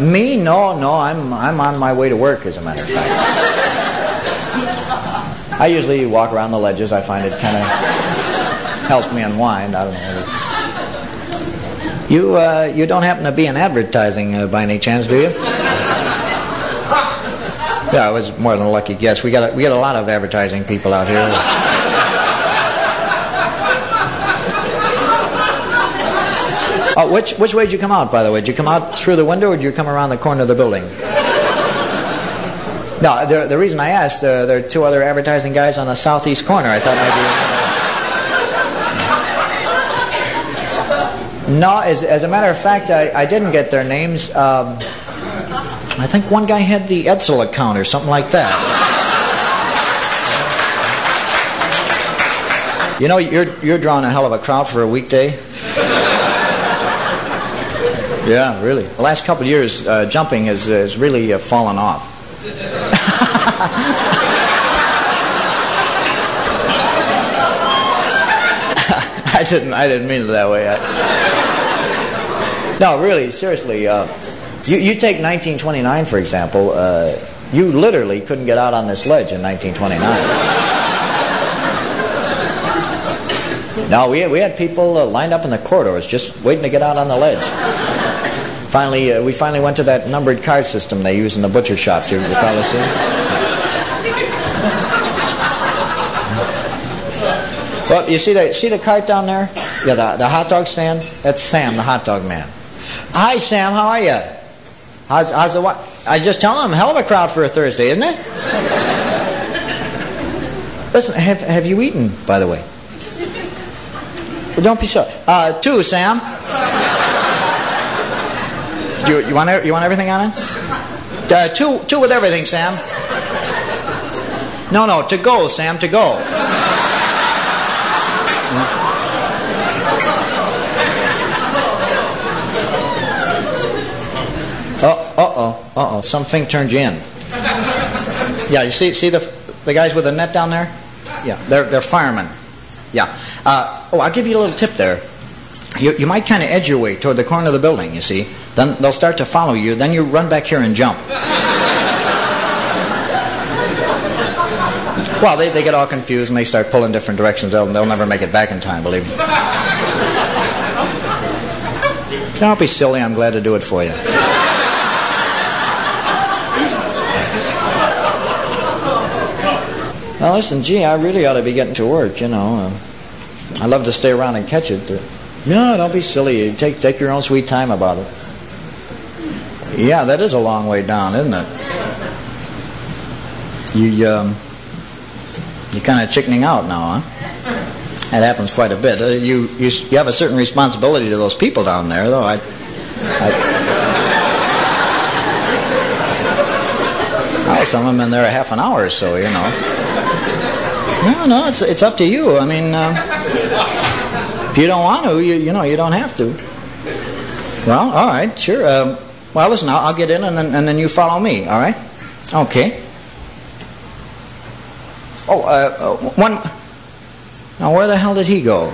Me? No, no. I'm I'm on my way to work, as a matter of fact. I usually walk around the ledges. I find it kind of helps me unwind. I don't know. You uh, you don't happen to be in advertising uh, by any chance, do you? Yeah, it was more than a lucky guess. We got a, we got a lot of advertising people out here. Oh, which which way did you come out? By the way, did you come out through the window, or did you come around the corner of the building? No, the, the reason I asked, uh, there are two other advertising guys on the southeast corner. I thought maybe. No, as, as a matter of fact, I, I didn't get their names. Um, I think one guy had the Edsel account or something like that. You know, you're, you're drawing a hell of a crowd for a weekday. Yeah, really. The last couple years, uh, jumping has, has really uh, fallen off. I didn't. I didn't mean it that way. I... No, really, seriously. Uh, you, you take 1929 for example. Uh, you literally couldn't get out on this ledge in 1929. no, we we had people uh, lined up in the corridors just waiting to get out on the ledge. Finally, uh, we finally went to that numbered card system they use in the butcher shops. You recall this? Well, you see the see the cart down there? Yeah, the, the hot dog stand. That's Sam, the hot dog man. Hi, Sam. How are you? How's how's the what? I just tell him, hell of a crowd for a Thursday, isn't it? Listen, have have you eaten, by the way? Well, don't be so. Uh, two, Sam. You, you want you want everything on it? Uh, two two with everything, Sam. No, no, to go, Sam, to go. Oh, uh oh, uh oh. Something turned you in. Yeah, you see, see the the guys with the net down there? Yeah, they're they're firemen. Yeah. Uh, oh, I'll give you a little tip there. You, you might kind of edge your way toward the corner of the building. You see, then they'll start to follow you. Then you run back here and jump. Well, they, they get all confused and they start pulling different directions. They'll, they'll never make it back in time, believe me. Don't be silly. I'm glad to do it for you. Now listen, gee, I really ought to be getting to work, you know. Uh, I love to stay around and catch it. But no, don't be silly. Take, take your own sweet time about it. Yeah, that is a long way down, isn't it? You, um, you're kind of chickening out now, huh? That happens quite a bit. Uh, you, you, you have a certain responsibility to those people down there, though. I, I, well, some of them in there a half an hour or so, you know. No, no, it's it's up to you. I mean, uh, if you don't want to, you you know, you don't have to. Well, all right, sure. Um, well, listen, I'll, I'll get in and then and then you follow me. All right? Okay. Oh, uh, uh, one. Now, where the hell did he go?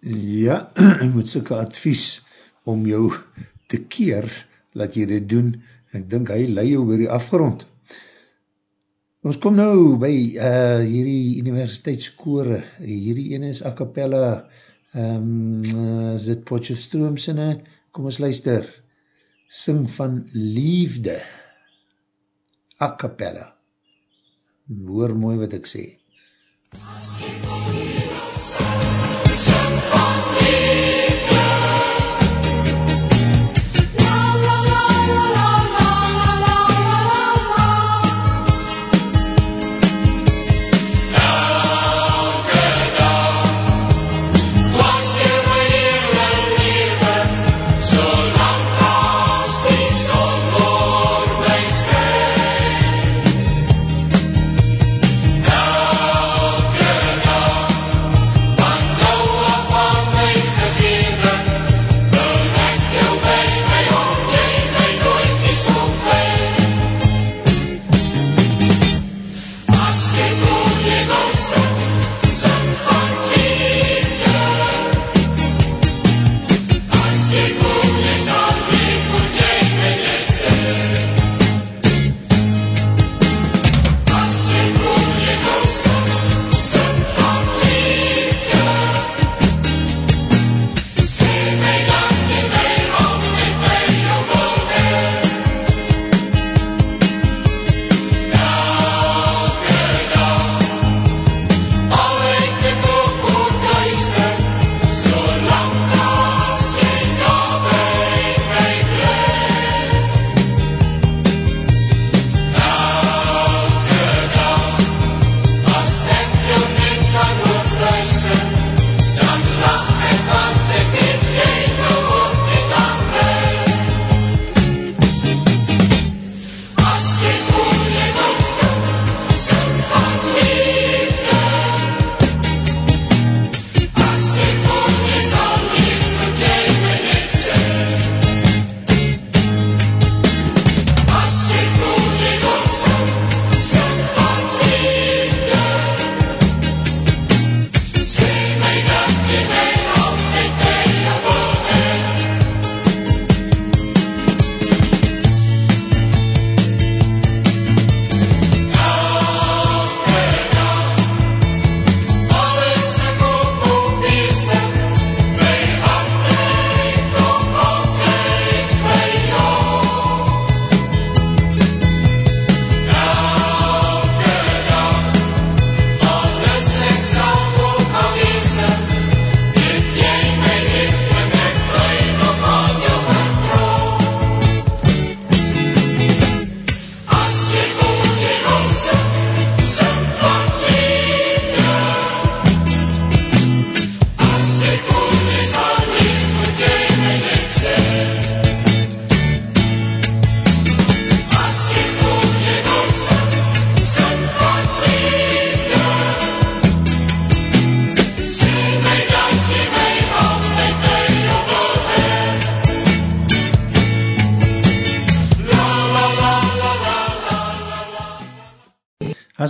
Ja, met sulke advies om jou te keer, laat jy dit doen. Ek dink hy lei jou oor die afgrond. Ons kom nou by uh, hierdie universiteitskore. Hierdie ene is a cappella. Um, uh, is dit Potchefstroom sinne? Kom ons luister. Sing van liefde. A cappella. Hoor mooi wat ek sê. as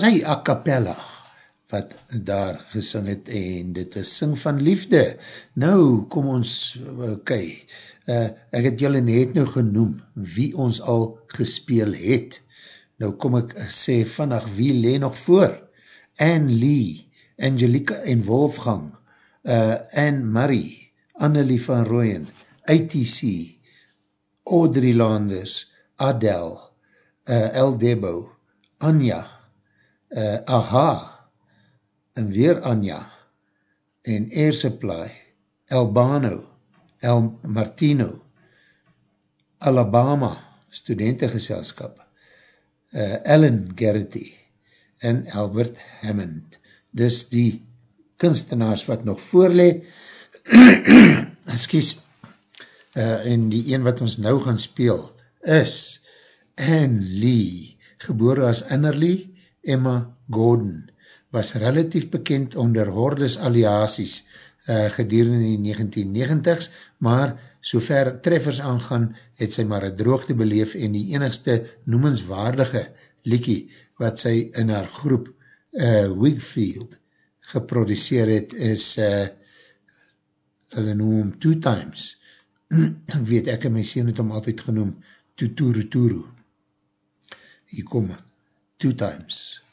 hy a cappella wat daar gesing het en dit is sing van liefde. Nou, kom ons, ok, uh, ek het julle net nou genoem wie ons al gespeel het. Nou kom ek sê vannig wie leen nog voor? Anne Lee, Angelica en Wolfgang, uh, Anne Marie, Annelie van Rooyen, ATC, Audrey Landers, Adele, uh, El Debo, Anja, uh, Aha, en weer Anja, en Air Supply, Albano, El Martino, Alabama, studentengeselskap, uh, Ellen Gertie, en Albert Hammond. Dis die kunstenaars wat nog voorlee, excuse, uh, en die een wat ons nou gaan speel, is Anne Lee, geboren as Annerly Emma Gordon, was relatief bekend onder hordes aliaties uh, gedurende die 1990s, maar sover treffers aangaan, het sy maar een droogte beleef en die enigste noemenswaardige liekie wat sy in haar groep uh, Wigfield geproduceer het, is uh, hulle noem hom Two Times. ek weet, ek en my sien het hom altyd genoem Tuturu Turu. Hier kom, Two Times.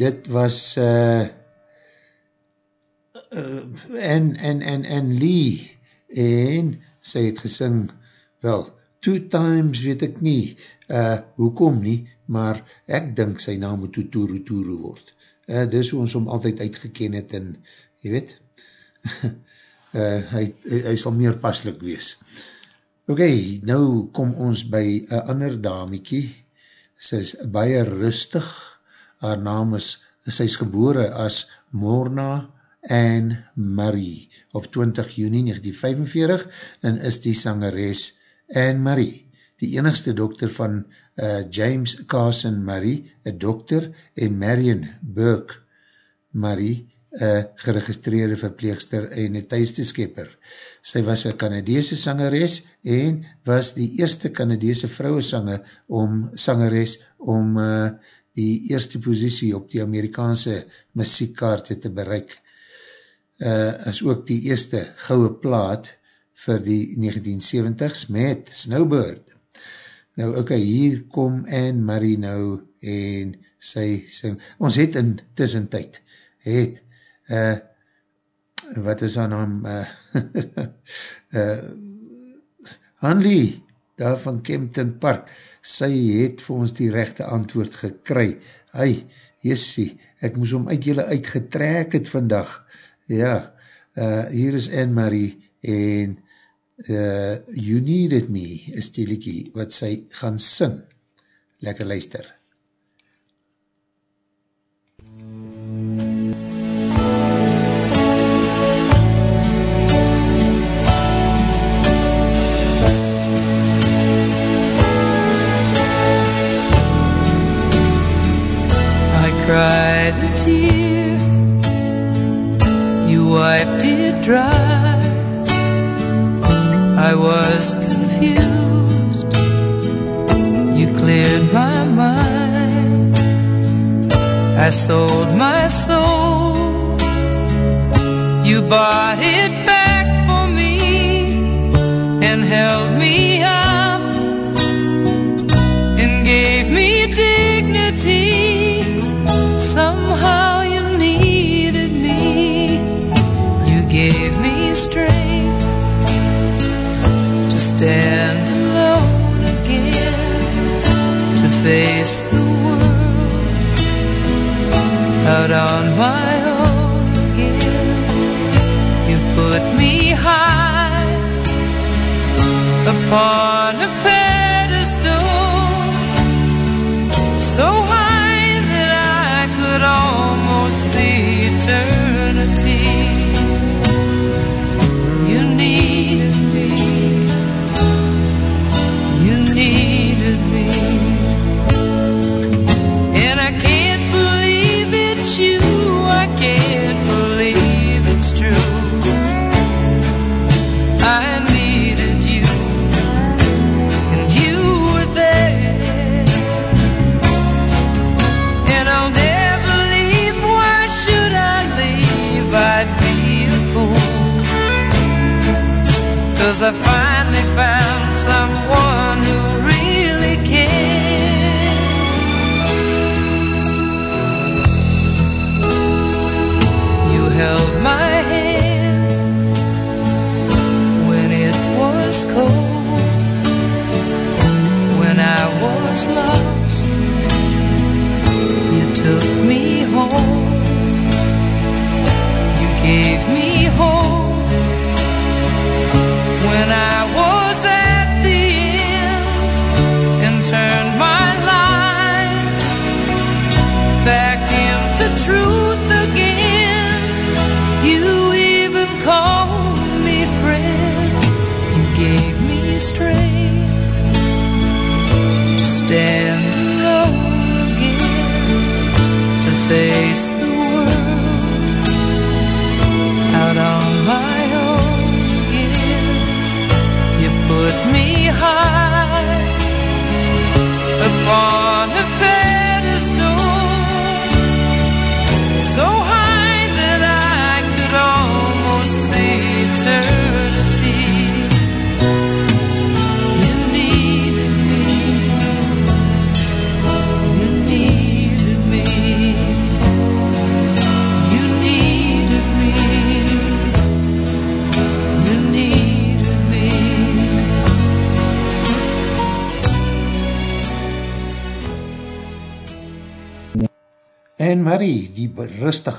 Dit was uh, uh, en, en, en, en Lee en sy het gesing, wel, two times weet ek nie, uh, hoekom nie, maar ek dink sy naam moet Tuturu Turu word. Uh, dis hoe ons om altyd uitgeken het en, jy weet, uh, hy, hy, hy sal meer paslik wees. Ok, nou kom ons by een ander damiekie, sy is baie rustig, haar naam is, sy is gebore as Morna Anne Marie op 20 juni 1945 en is die sangeres Anne Marie, die enigste dokter van uh, James Carson Marie, een dokter, en Marion Burke Marie, een geregistreerde verpleegster en een thuiste skepper. Sy was een Canadeese sangeres en was die eerste Canadeese vrouwensanger om sangeres om uh, die eerste positie op die Amerikaanse muziekkaarte te bereik. Uh, as ook die eerste gouwe plaat vir die 1970s met Snowbird. Nou, okay, hier kom Anne-Marie nou en sy sing. Ons het in tussentijd, het, uh, wat is haar naam, uh, uh, Hanley, daar van Kempton Park, sy het vir ons die rechte antwoord gekry. Hy, jessie, ek moes om uit julle uitgetrek het vandag. Ja, uh, hier is Anne-Marie en uh, You Needed Me is die liekie wat sy gaan sing. Lekker luister. Cried a tear, you wiped it dry. I was confused, you cleared my mind. I sold my soul, you bought it back for me and held stand alone again, to face the world out on my own again. You put me high upon a pedestal so high that I could almost see eternity.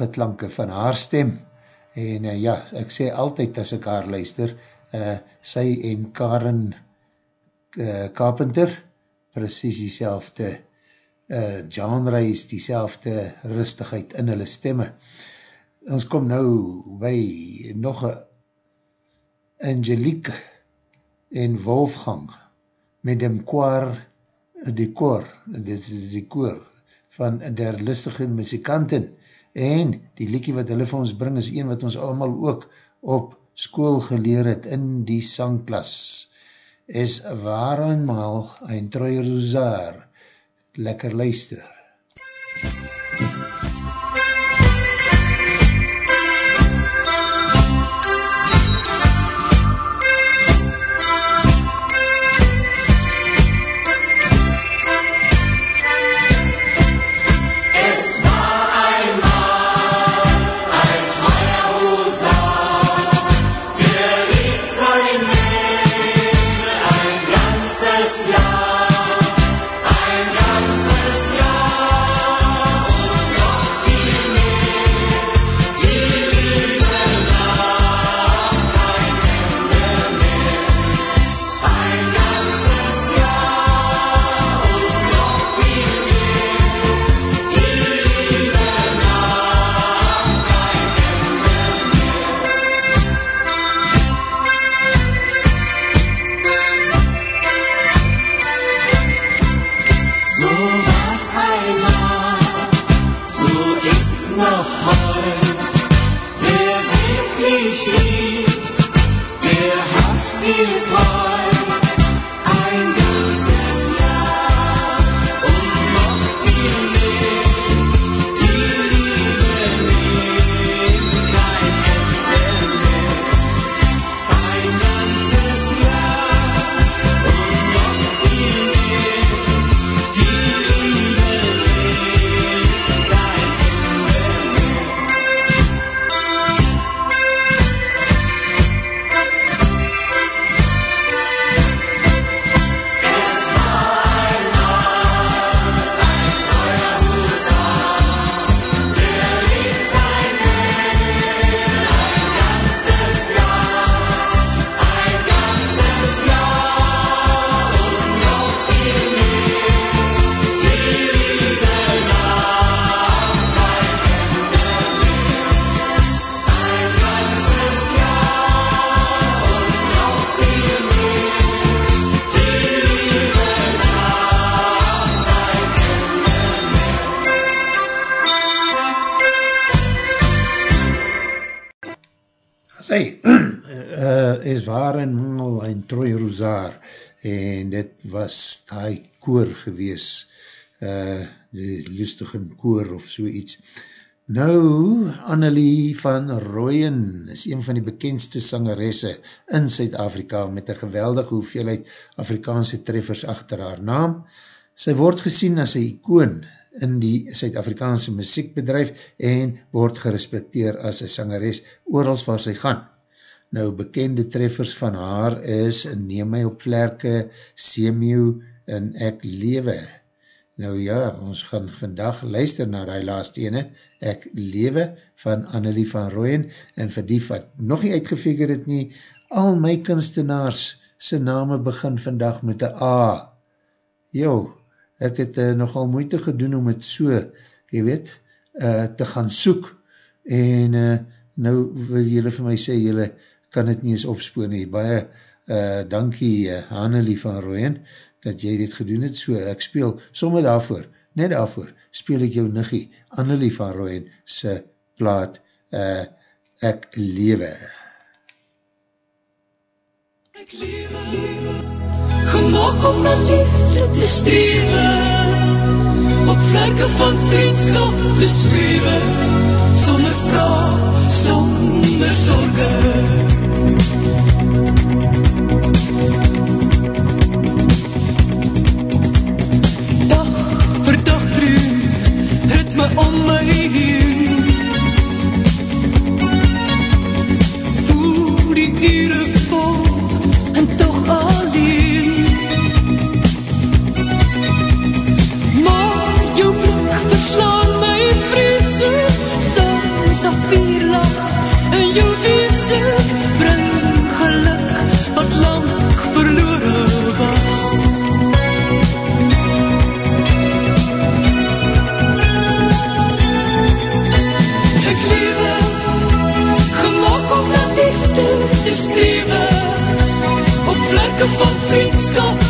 Rustige klanke van haar stem, en uh, ja, ek sê altyd as ek haar luister, uh, sy en Karen uh, Carpenter, precies die selfde uh, genre is die selfde rustigheid in hulle stemme. Ons kom nou by nog een Angelique en Wolfgang met dem koor, die koor, dit is die koor van der lustige muzikanten en die liekie wat hulle vir ons bring is een wat ons allemaal ook op school geleer het in die sangklas. Is waar eenmaal een troi rozaar lekker luister. So It is love. Koor gewees, uh, die lustige koor of so iets. Nou, Annelie van Rooyen is een van die bekendste sangeresse in Suid-Afrika met een geweldige hoeveelheid Afrikaanse treffers achter haar naam. Sy word gesien as een icoon in die Suid-Afrikaanse muziekbedrijf en word gerespekteer as een sangeres oorals waar sy gaan. Nou, bekende treffers van haar is Neem my op vlerke, Semew en Ek Lewe. Nou ja, ons gaan vandag luister na die laatste ene, Ek Lewe van Annelie van Rooyen en vir die wat nog nie uitgefigure het nie, al my kunstenaars sy name begin vandag met een A. Jo, ek het uh, nogal moeite gedoen om het so, jy weet, uh, te gaan soek en uh, nou wil jylle vir my sê, jylle kan het nie eens opspoor nie. Baie uh, dankie uh, Annelie van Rooyen, dat jy dit gedoen het so. Ek speel sommer daarvoor, net daarvoor, speel ek jou niggie, Annelie van Rooyen, sy plaat uh, Ek Lewe. Ek lewe, gemaak om na liefde te strewe, op vlerke van vriendskap te zwewe, sonder vraag, sonder zorge. Ritme om things go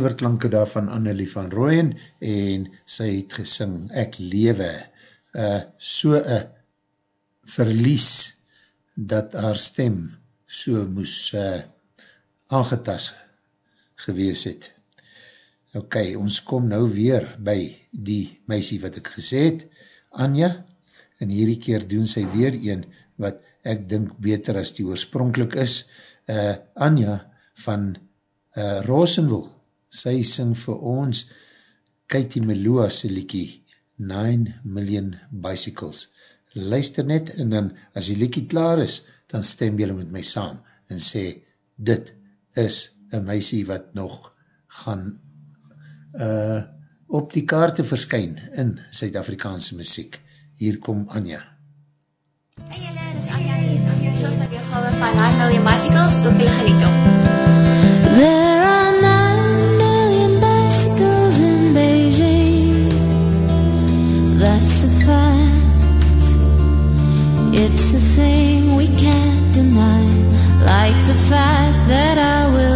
Suiver, suiver klanke daar van Annelie van Rooyen en sy het gesing Ek Lewe uh, so een verlies dat haar stem so moes uh, aangetas gewees het. Ok, ons kom nou weer by die meisie wat ek gesê het, Anja, en hierdie keer doen sy weer een wat ek dink beter as die oorspronkelijk is. Uh, Anja van uh, Rosenville, sy sing vir ons Katie Melua se liekie 9 Million Bicycles. Luister net en dan as die liekie klaar is, dan stem jylle met my saam en sê, dit is een meisie wat nog gaan uh, op die kaarte verskyn in Suid-Afrikaanse muziek. Hier kom Anja. Hey julle, dit is Anja hier jou shows wat jou gauwe van 9 Million Bicycles, hoop julle geniet op. It's a thing we can't deny. Like the fact that I will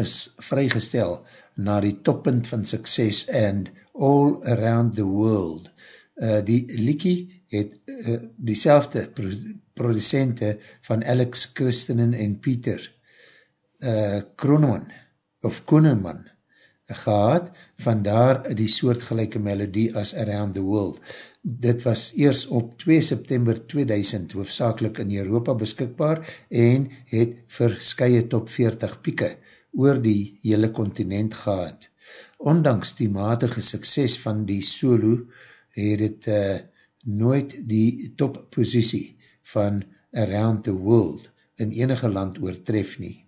is vrygestel na die toppunt van sukses and All Around the World. Uh, die liekie het uh, die selfde pro producente van Alex Christenen en Pieter uh, Kroneman of Koneman gehad, vandaar die soortgelijke melodie as Around the World. Dit was eers op 2 September 2000 hoofdzakelik in Europa beskikbaar en het verskye top 40 pieke oor die hele continent gehad. Ondanks die matige sukses van die solo het het uh, nooit die topposisie van Around the World in enige land oortref nie.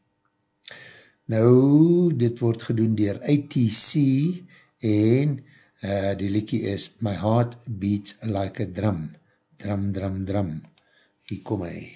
Nou, dit word gedoen dier ITC en uh, die liekie is My Heart Beats Like a Drum. Drum, drum, drum. Hier kom hy.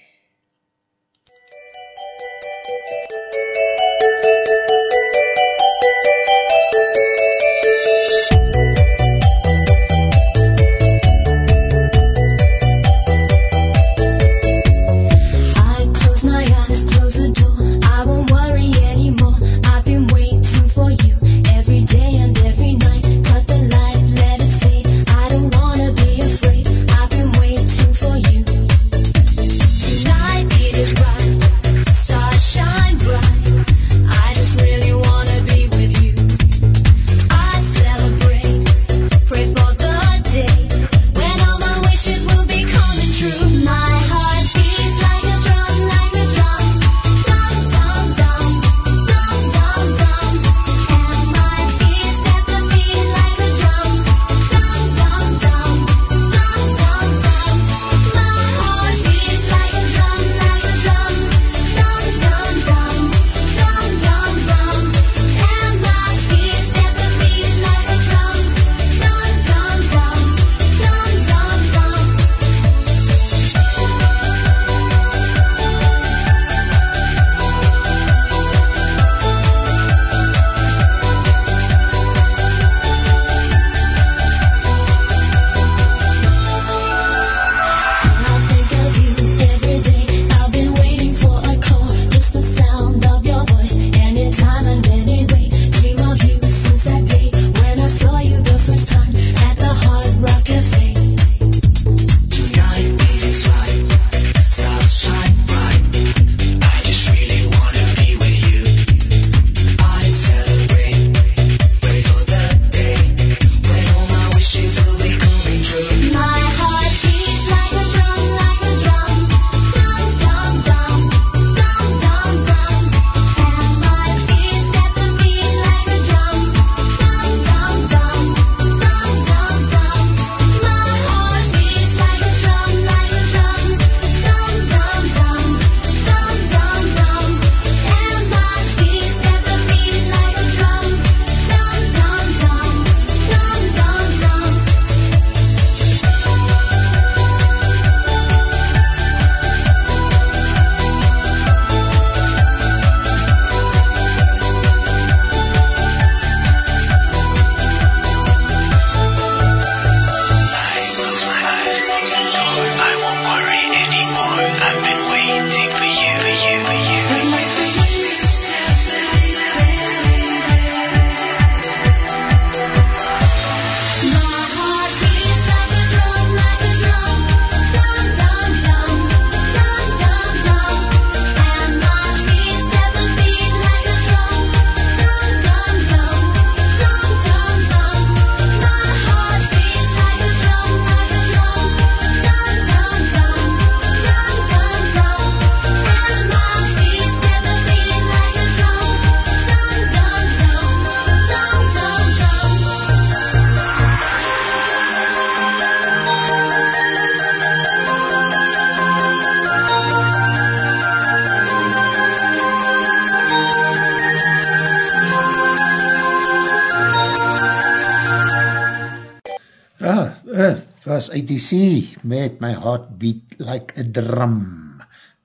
heart beat like a drum.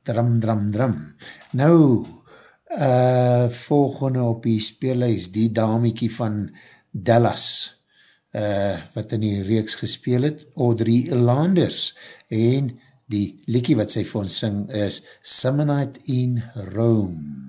Drum, drum, drum. Nou, uh, volgende op die speellijst, die damiekie van Dallas, uh, wat in die reeks gespeel het, Audrey Elanders, en die liekie wat sy vir ons sing is Summer Night in Rome.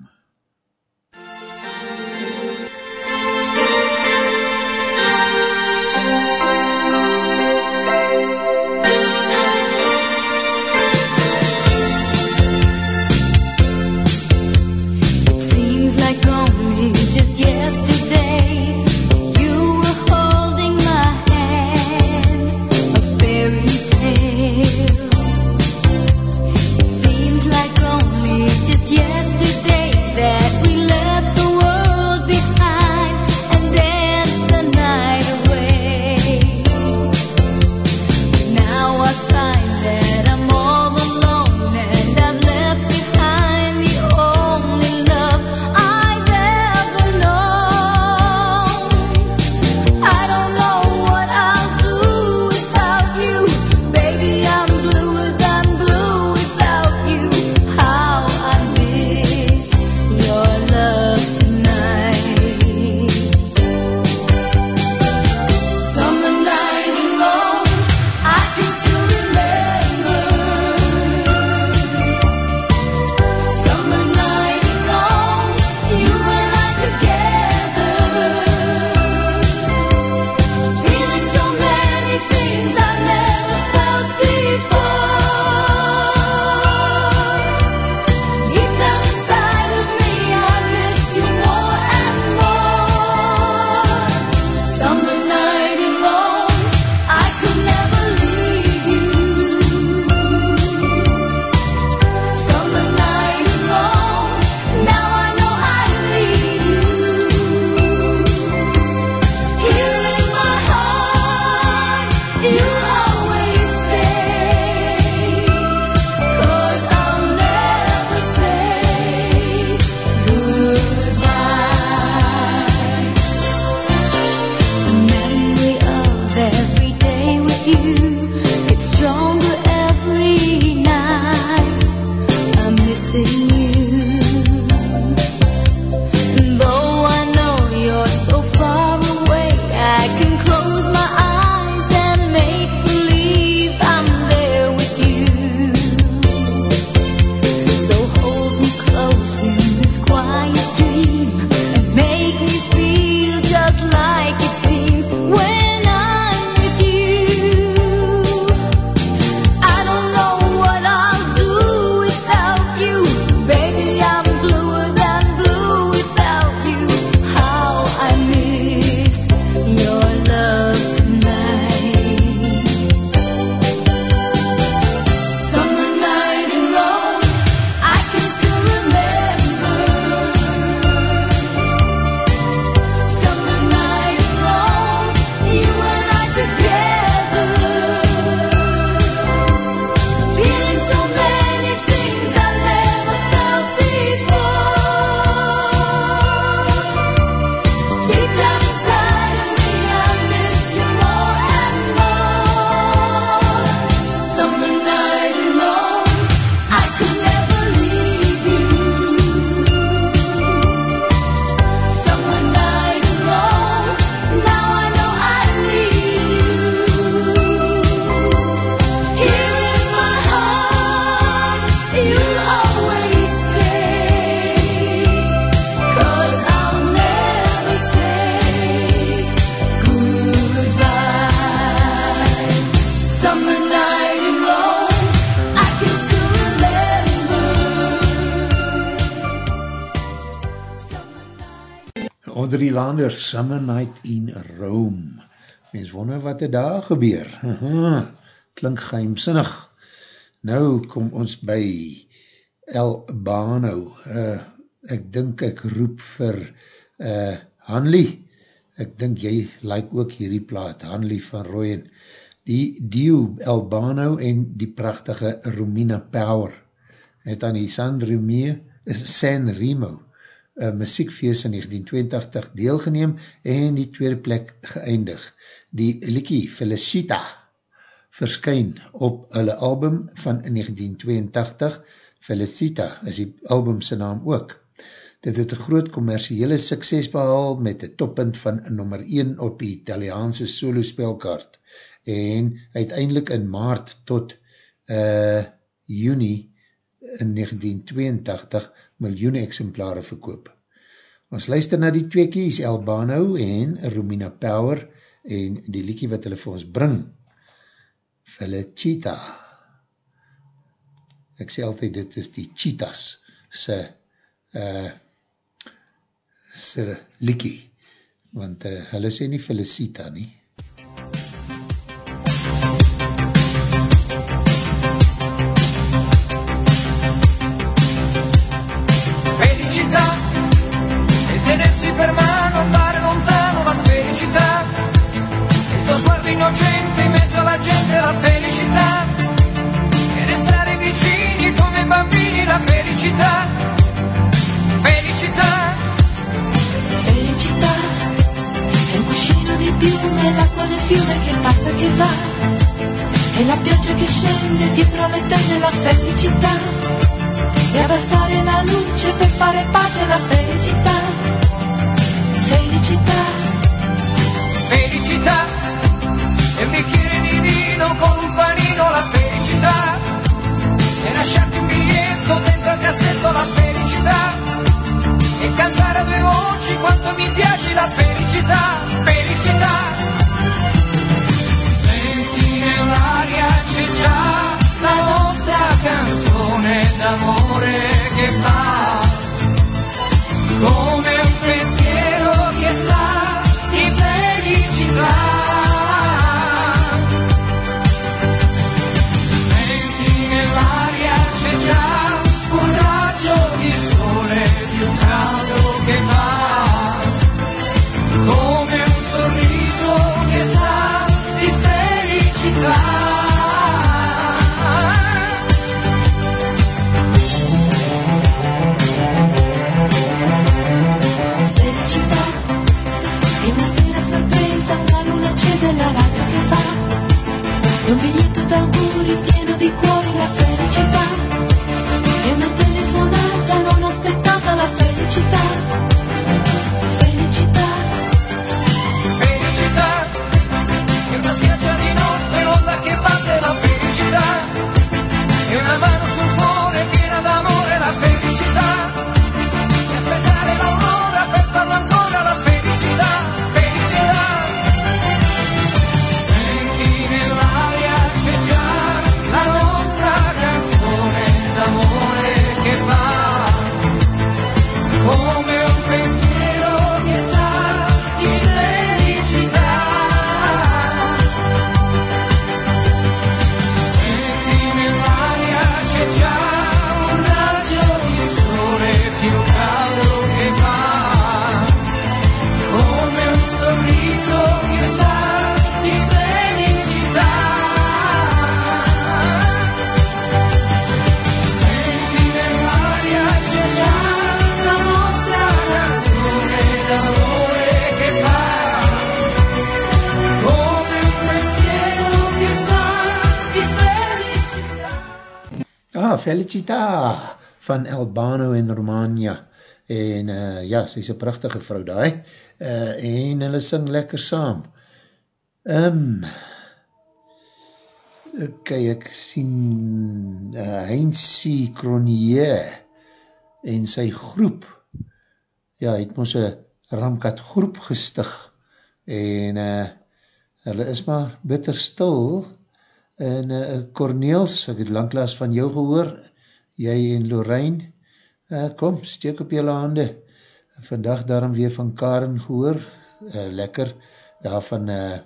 Drielander, Summer Night in Rome. Mens wonder wat er daar gebeur. Aha, klink geheimsinnig. Nou kom ons by El Bano. Uh, ek dink ek roep vir eh, uh, Hanley. Ek dink jy like ook hierdie plaat, Hanley van Rooyen. Die Dio El Bano en die prachtige Romina Power het aan die San Remo, San Remo uh, muziekfeest in 1982 deelgeneem en die tweede plek geëindig. Die liekie Felicita verskyn op hulle album van 1982. Felicita is die albumse naam ook. Dit het een groot commerciële sukses behaal met die toppunt van nummer 1 op die Italiaanse solo spelkaart en uiteindelik in maart tot uh, juni in 1982 miljoen exemplare verkoop. Ons luister na die twee kies, Albano en Romina Power en die liekie wat hulle vir ons bring, Felicita. Ek sê altyd, dit is die Cheetahs se uh, se liekie, want uh, hulle sê nie Felicita nie. La felicità. Felicità, Felicità è un cuscino di piume, l'acqua del fiume che passa e che va. E la pioggia che scende dietro le tende la felicità. E abbassare la luce per fare pace alla felicità. Felicità, felicità. E un bicchiere di vino con voci quanto mi piace la felicità, felicità. Senti nell'aria c'è già la nostra canzone d'amore Felicita van Albano en Romania. En uh, ja, sy is een prachtige vrou daai. Uh, en hulle sing lekker saam. Um, ok, ek sien uh, Heinzie Cronier en sy groep. Ja, het ons een Ramkat groep gestig. En uh, hulle is maar bitter stil en uh, Corneels, ek het langklaas van jou gehoor, jy en Lorraine, uh, kom, steek op jylle hande, vandag daarom weer van Karen gehoor, uh, lekker, daar van uh,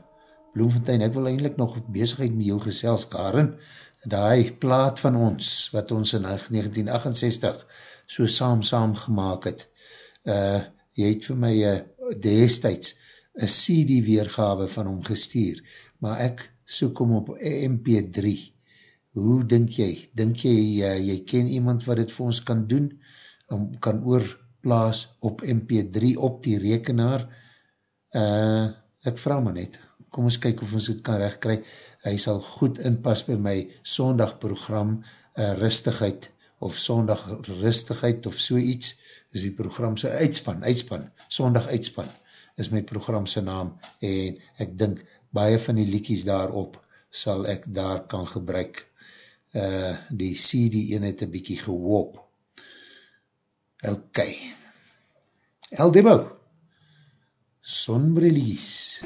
Bloemfontein, ek wil eindelijk nog bezigheid met jou gesels, Karen, die plaat van ons, wat ons in 1968 so saam-saam gemaakt het, uh, jy het vir my uh, destijds een CD weergawe van hom gestuur, maar ek soek hom op MP3. Hoe dink jy? Dink jy, uh, jy ken iemand wat dit vir ons kan doen, om kan oorplaas op MP3 op die rekenaar? Uh, ek vraag maar net. kom ons kyk of ons het kan recht kry, hy sal goed inpas by my sondagprogram uh, Rustigheid, of Sondag Rustigheid, of so iets, is die program sy uitspan, uitspan, Sondag uitspan, is my program sy naam, en ek dink, baie van die liekies daarop, sal ek daar kan gebruik, uh, die CD een het een bykie gewoop. Ok. El Debo, Sonbrelies.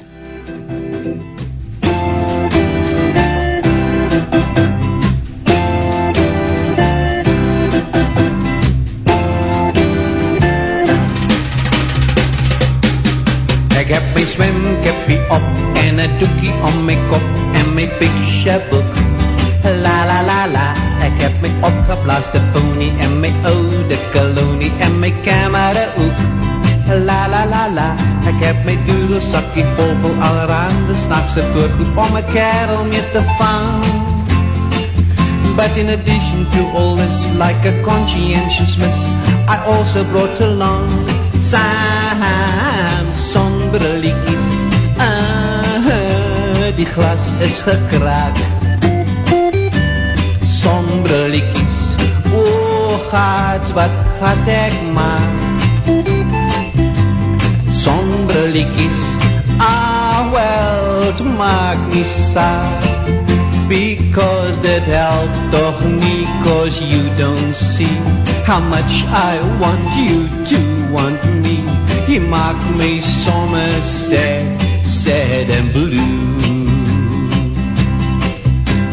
Ek heb my zwemkeppie op en een doekie om my kop en my la la, ek heb my opgeblaasde pony en my oude kolonie en my camera ook. La la la la, ek heb my doodelsakkie vol vol allerhande snaakse voorgoed om een kerel mee te vang. But in addition to all this, like a conscientious miss, I also brought along some sonbrellikies. Ah, die glas is gekraak. Oh gaat, wat gaat ek maak? Sonbrellikies, ah wel, het maakt nie saak. Because that helps toch niet Cause you don't see How much I want you to want me Je maakt me soms sad Sad and blue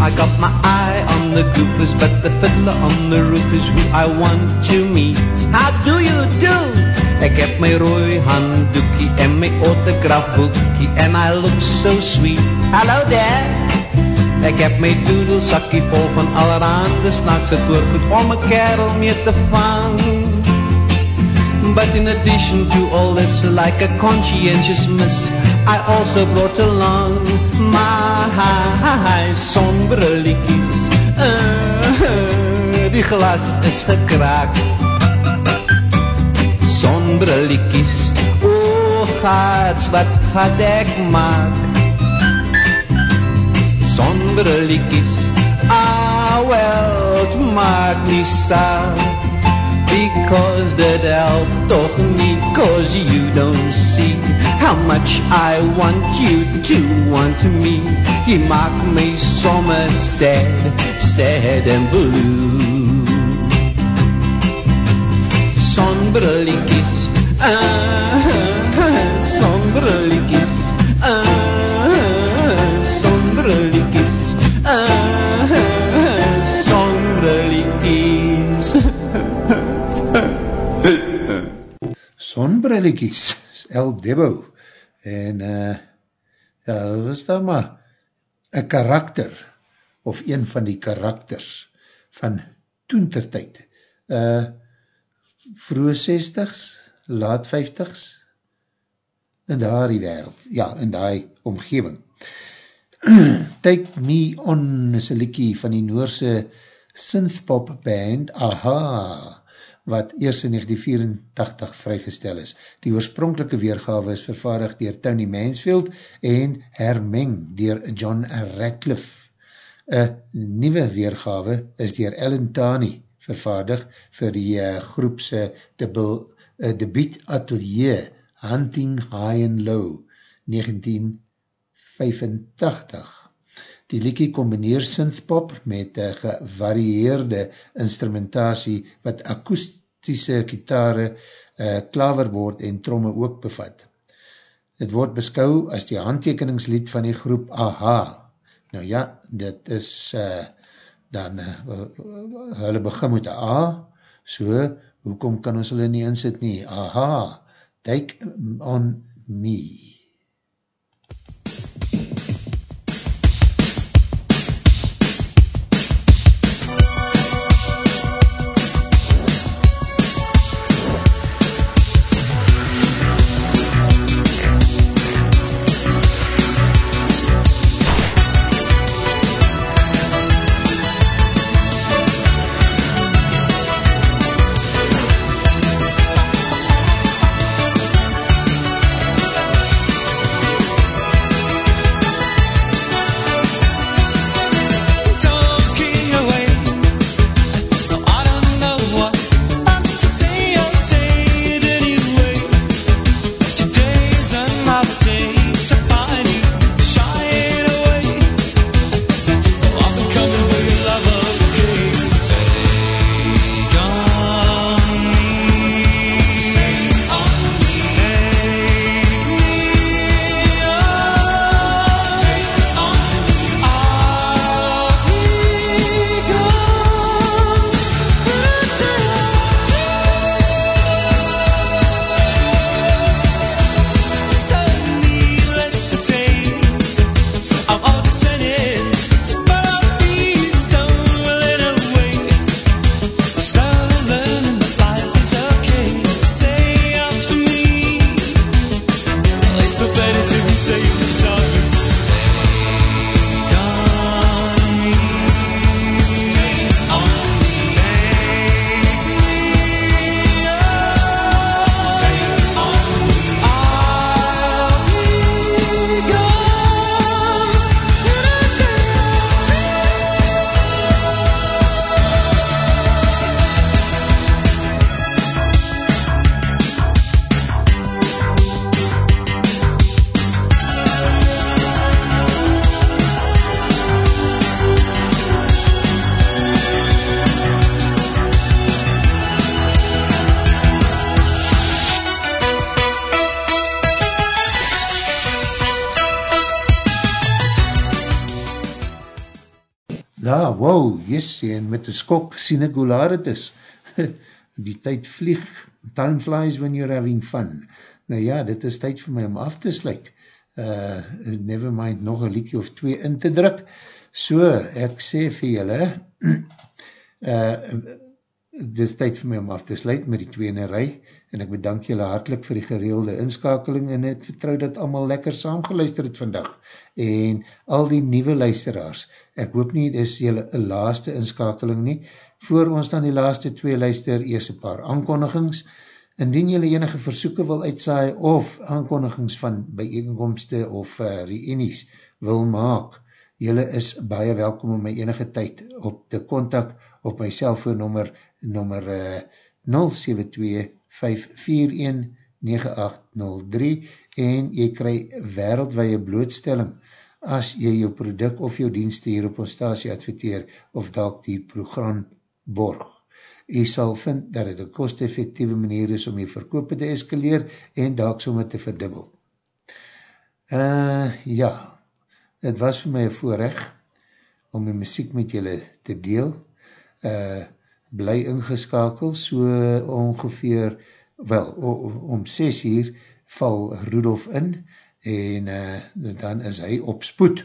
I got my eye on the goofers But the fiddler on the roof is who I want to meet How do you do? Ek heb my rooi handdoekie en my autografboekie En I look so sweet Hello there Ek heb my doodelsakkie vol van allerhande snaakse voorgoed om een kerel mee te vang. But in addition to all this, like a conscientious miss, I also brought along my sombrelikies. Uh, die glas is gekraak. Sombrelikies, oh gaats, wat gaat ek maak? Sombrelikies, ah wel, het maakt niet saak. Because that help toch niet, cause you don't see how much I want you to want me. Je maakt me soms sad, sad and blue. Sombrelikies, ah, sombrelikies, ah, Sonbrellikies, El Debo, en uh, ja, dat was dan maar een karakter, of een van die karakters van toentertijd. Uh, vroege 60s, laat 50s, in daar die wereld, ja, in die omgeving. Take Me On is een liekie van die Noorse synthpop band Aha, wat eers in 1984 vrygestel is. Die oorspronkelike weergawe is vervaardig dier Tony Mansfield en hermeng dier John Ratcliffe. Een nieuwe weergawe is dier Ellen Tani vervaardig vir die uh, groepse debil, uh, debiet atelier Hunting High and Low 1985. Die liekie combineer synthpop met een gevarieerde instrumentatie wat akoestische kitare, uh, klaverboord en tromme ook bevat. Het word beskou as die handtekeningslied van die groep AHA. Nou ja, dit is uh, dan, uh, hulle begin met A, so, hoekom kan ons hulle nie insit nie? AHA, take on me. Yes, en met een skok sien ek hoe laat het is. Die tyd vlieg, time flies when you're having fun. Nou ja, dit is tyd vir my om af te sluit. Uh, never mind nog een liedje of twee in te druk. So, ek sê vir julle, uh, dit is tyd vir my om af te sluit met die tweene rij, en ek bedank julle hartelijk vir die gereelde inskakeling, en ek vertrouw dat allemaal lekker saamgeluister het vandag, en al die nieuwe luisteraars, ek hoop nie, is julle een laaste inskakeling nie, voor ons dan die laaste twee luister, eers een paar aankondigings, indien julle enige versoeken wil uitsaai, of aankondigings van bijeenkomste of uh, reenies wil maak, julle is baie welkom om my enige tyd op te kontak op my cellfoonnummer nummer uh, 072-541-9803 en jy kry wereldwee blootstelling as jy jou product of jou dienste hier op ons stasie adverteer of dalk die program borg. Jy sal vind dat het een kost-effectieve manier is om jy verkoop te eskaleer en dalk sommer te verdubbel. Uh, ja, het was vir my een voorrecht om die muziek met julle te deel. Uh, bly ingeskakel, so ongeveer, wel, om 6 uur val Rudolf in, en uh, dan is hy op spoed,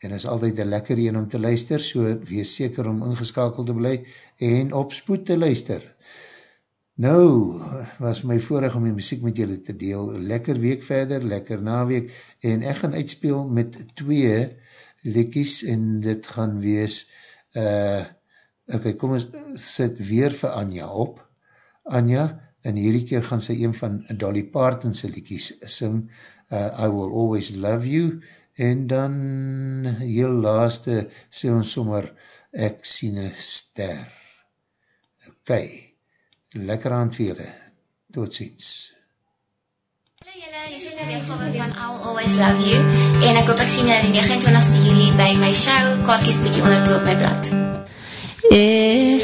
en is altyd een lekker een om te luister, so wees seker om ingeskakel te bly, en op spoed te luister. Nou, was my voorig om die muziek met julle te deel, lekker week verder, lekker naweek, en ek gaan uitspeel met twee lekkies, en dit gaan wees, uh, ok, kom ons sit weer vir Anja op, Anja, en hierdie keer gaan sy een van Dolly Parton's lekkies sing, uh, I Will Always Love You, en dan heel laaste sê ons sommer, ek sien een ster. Ok, lekker aan vir julle, tot ziens. Julle, hier is een weergawe van I'll Always Love You en ek hoop ek sien julle die 29ste juli by my show, kaartkies bykie onder toe op my blad. If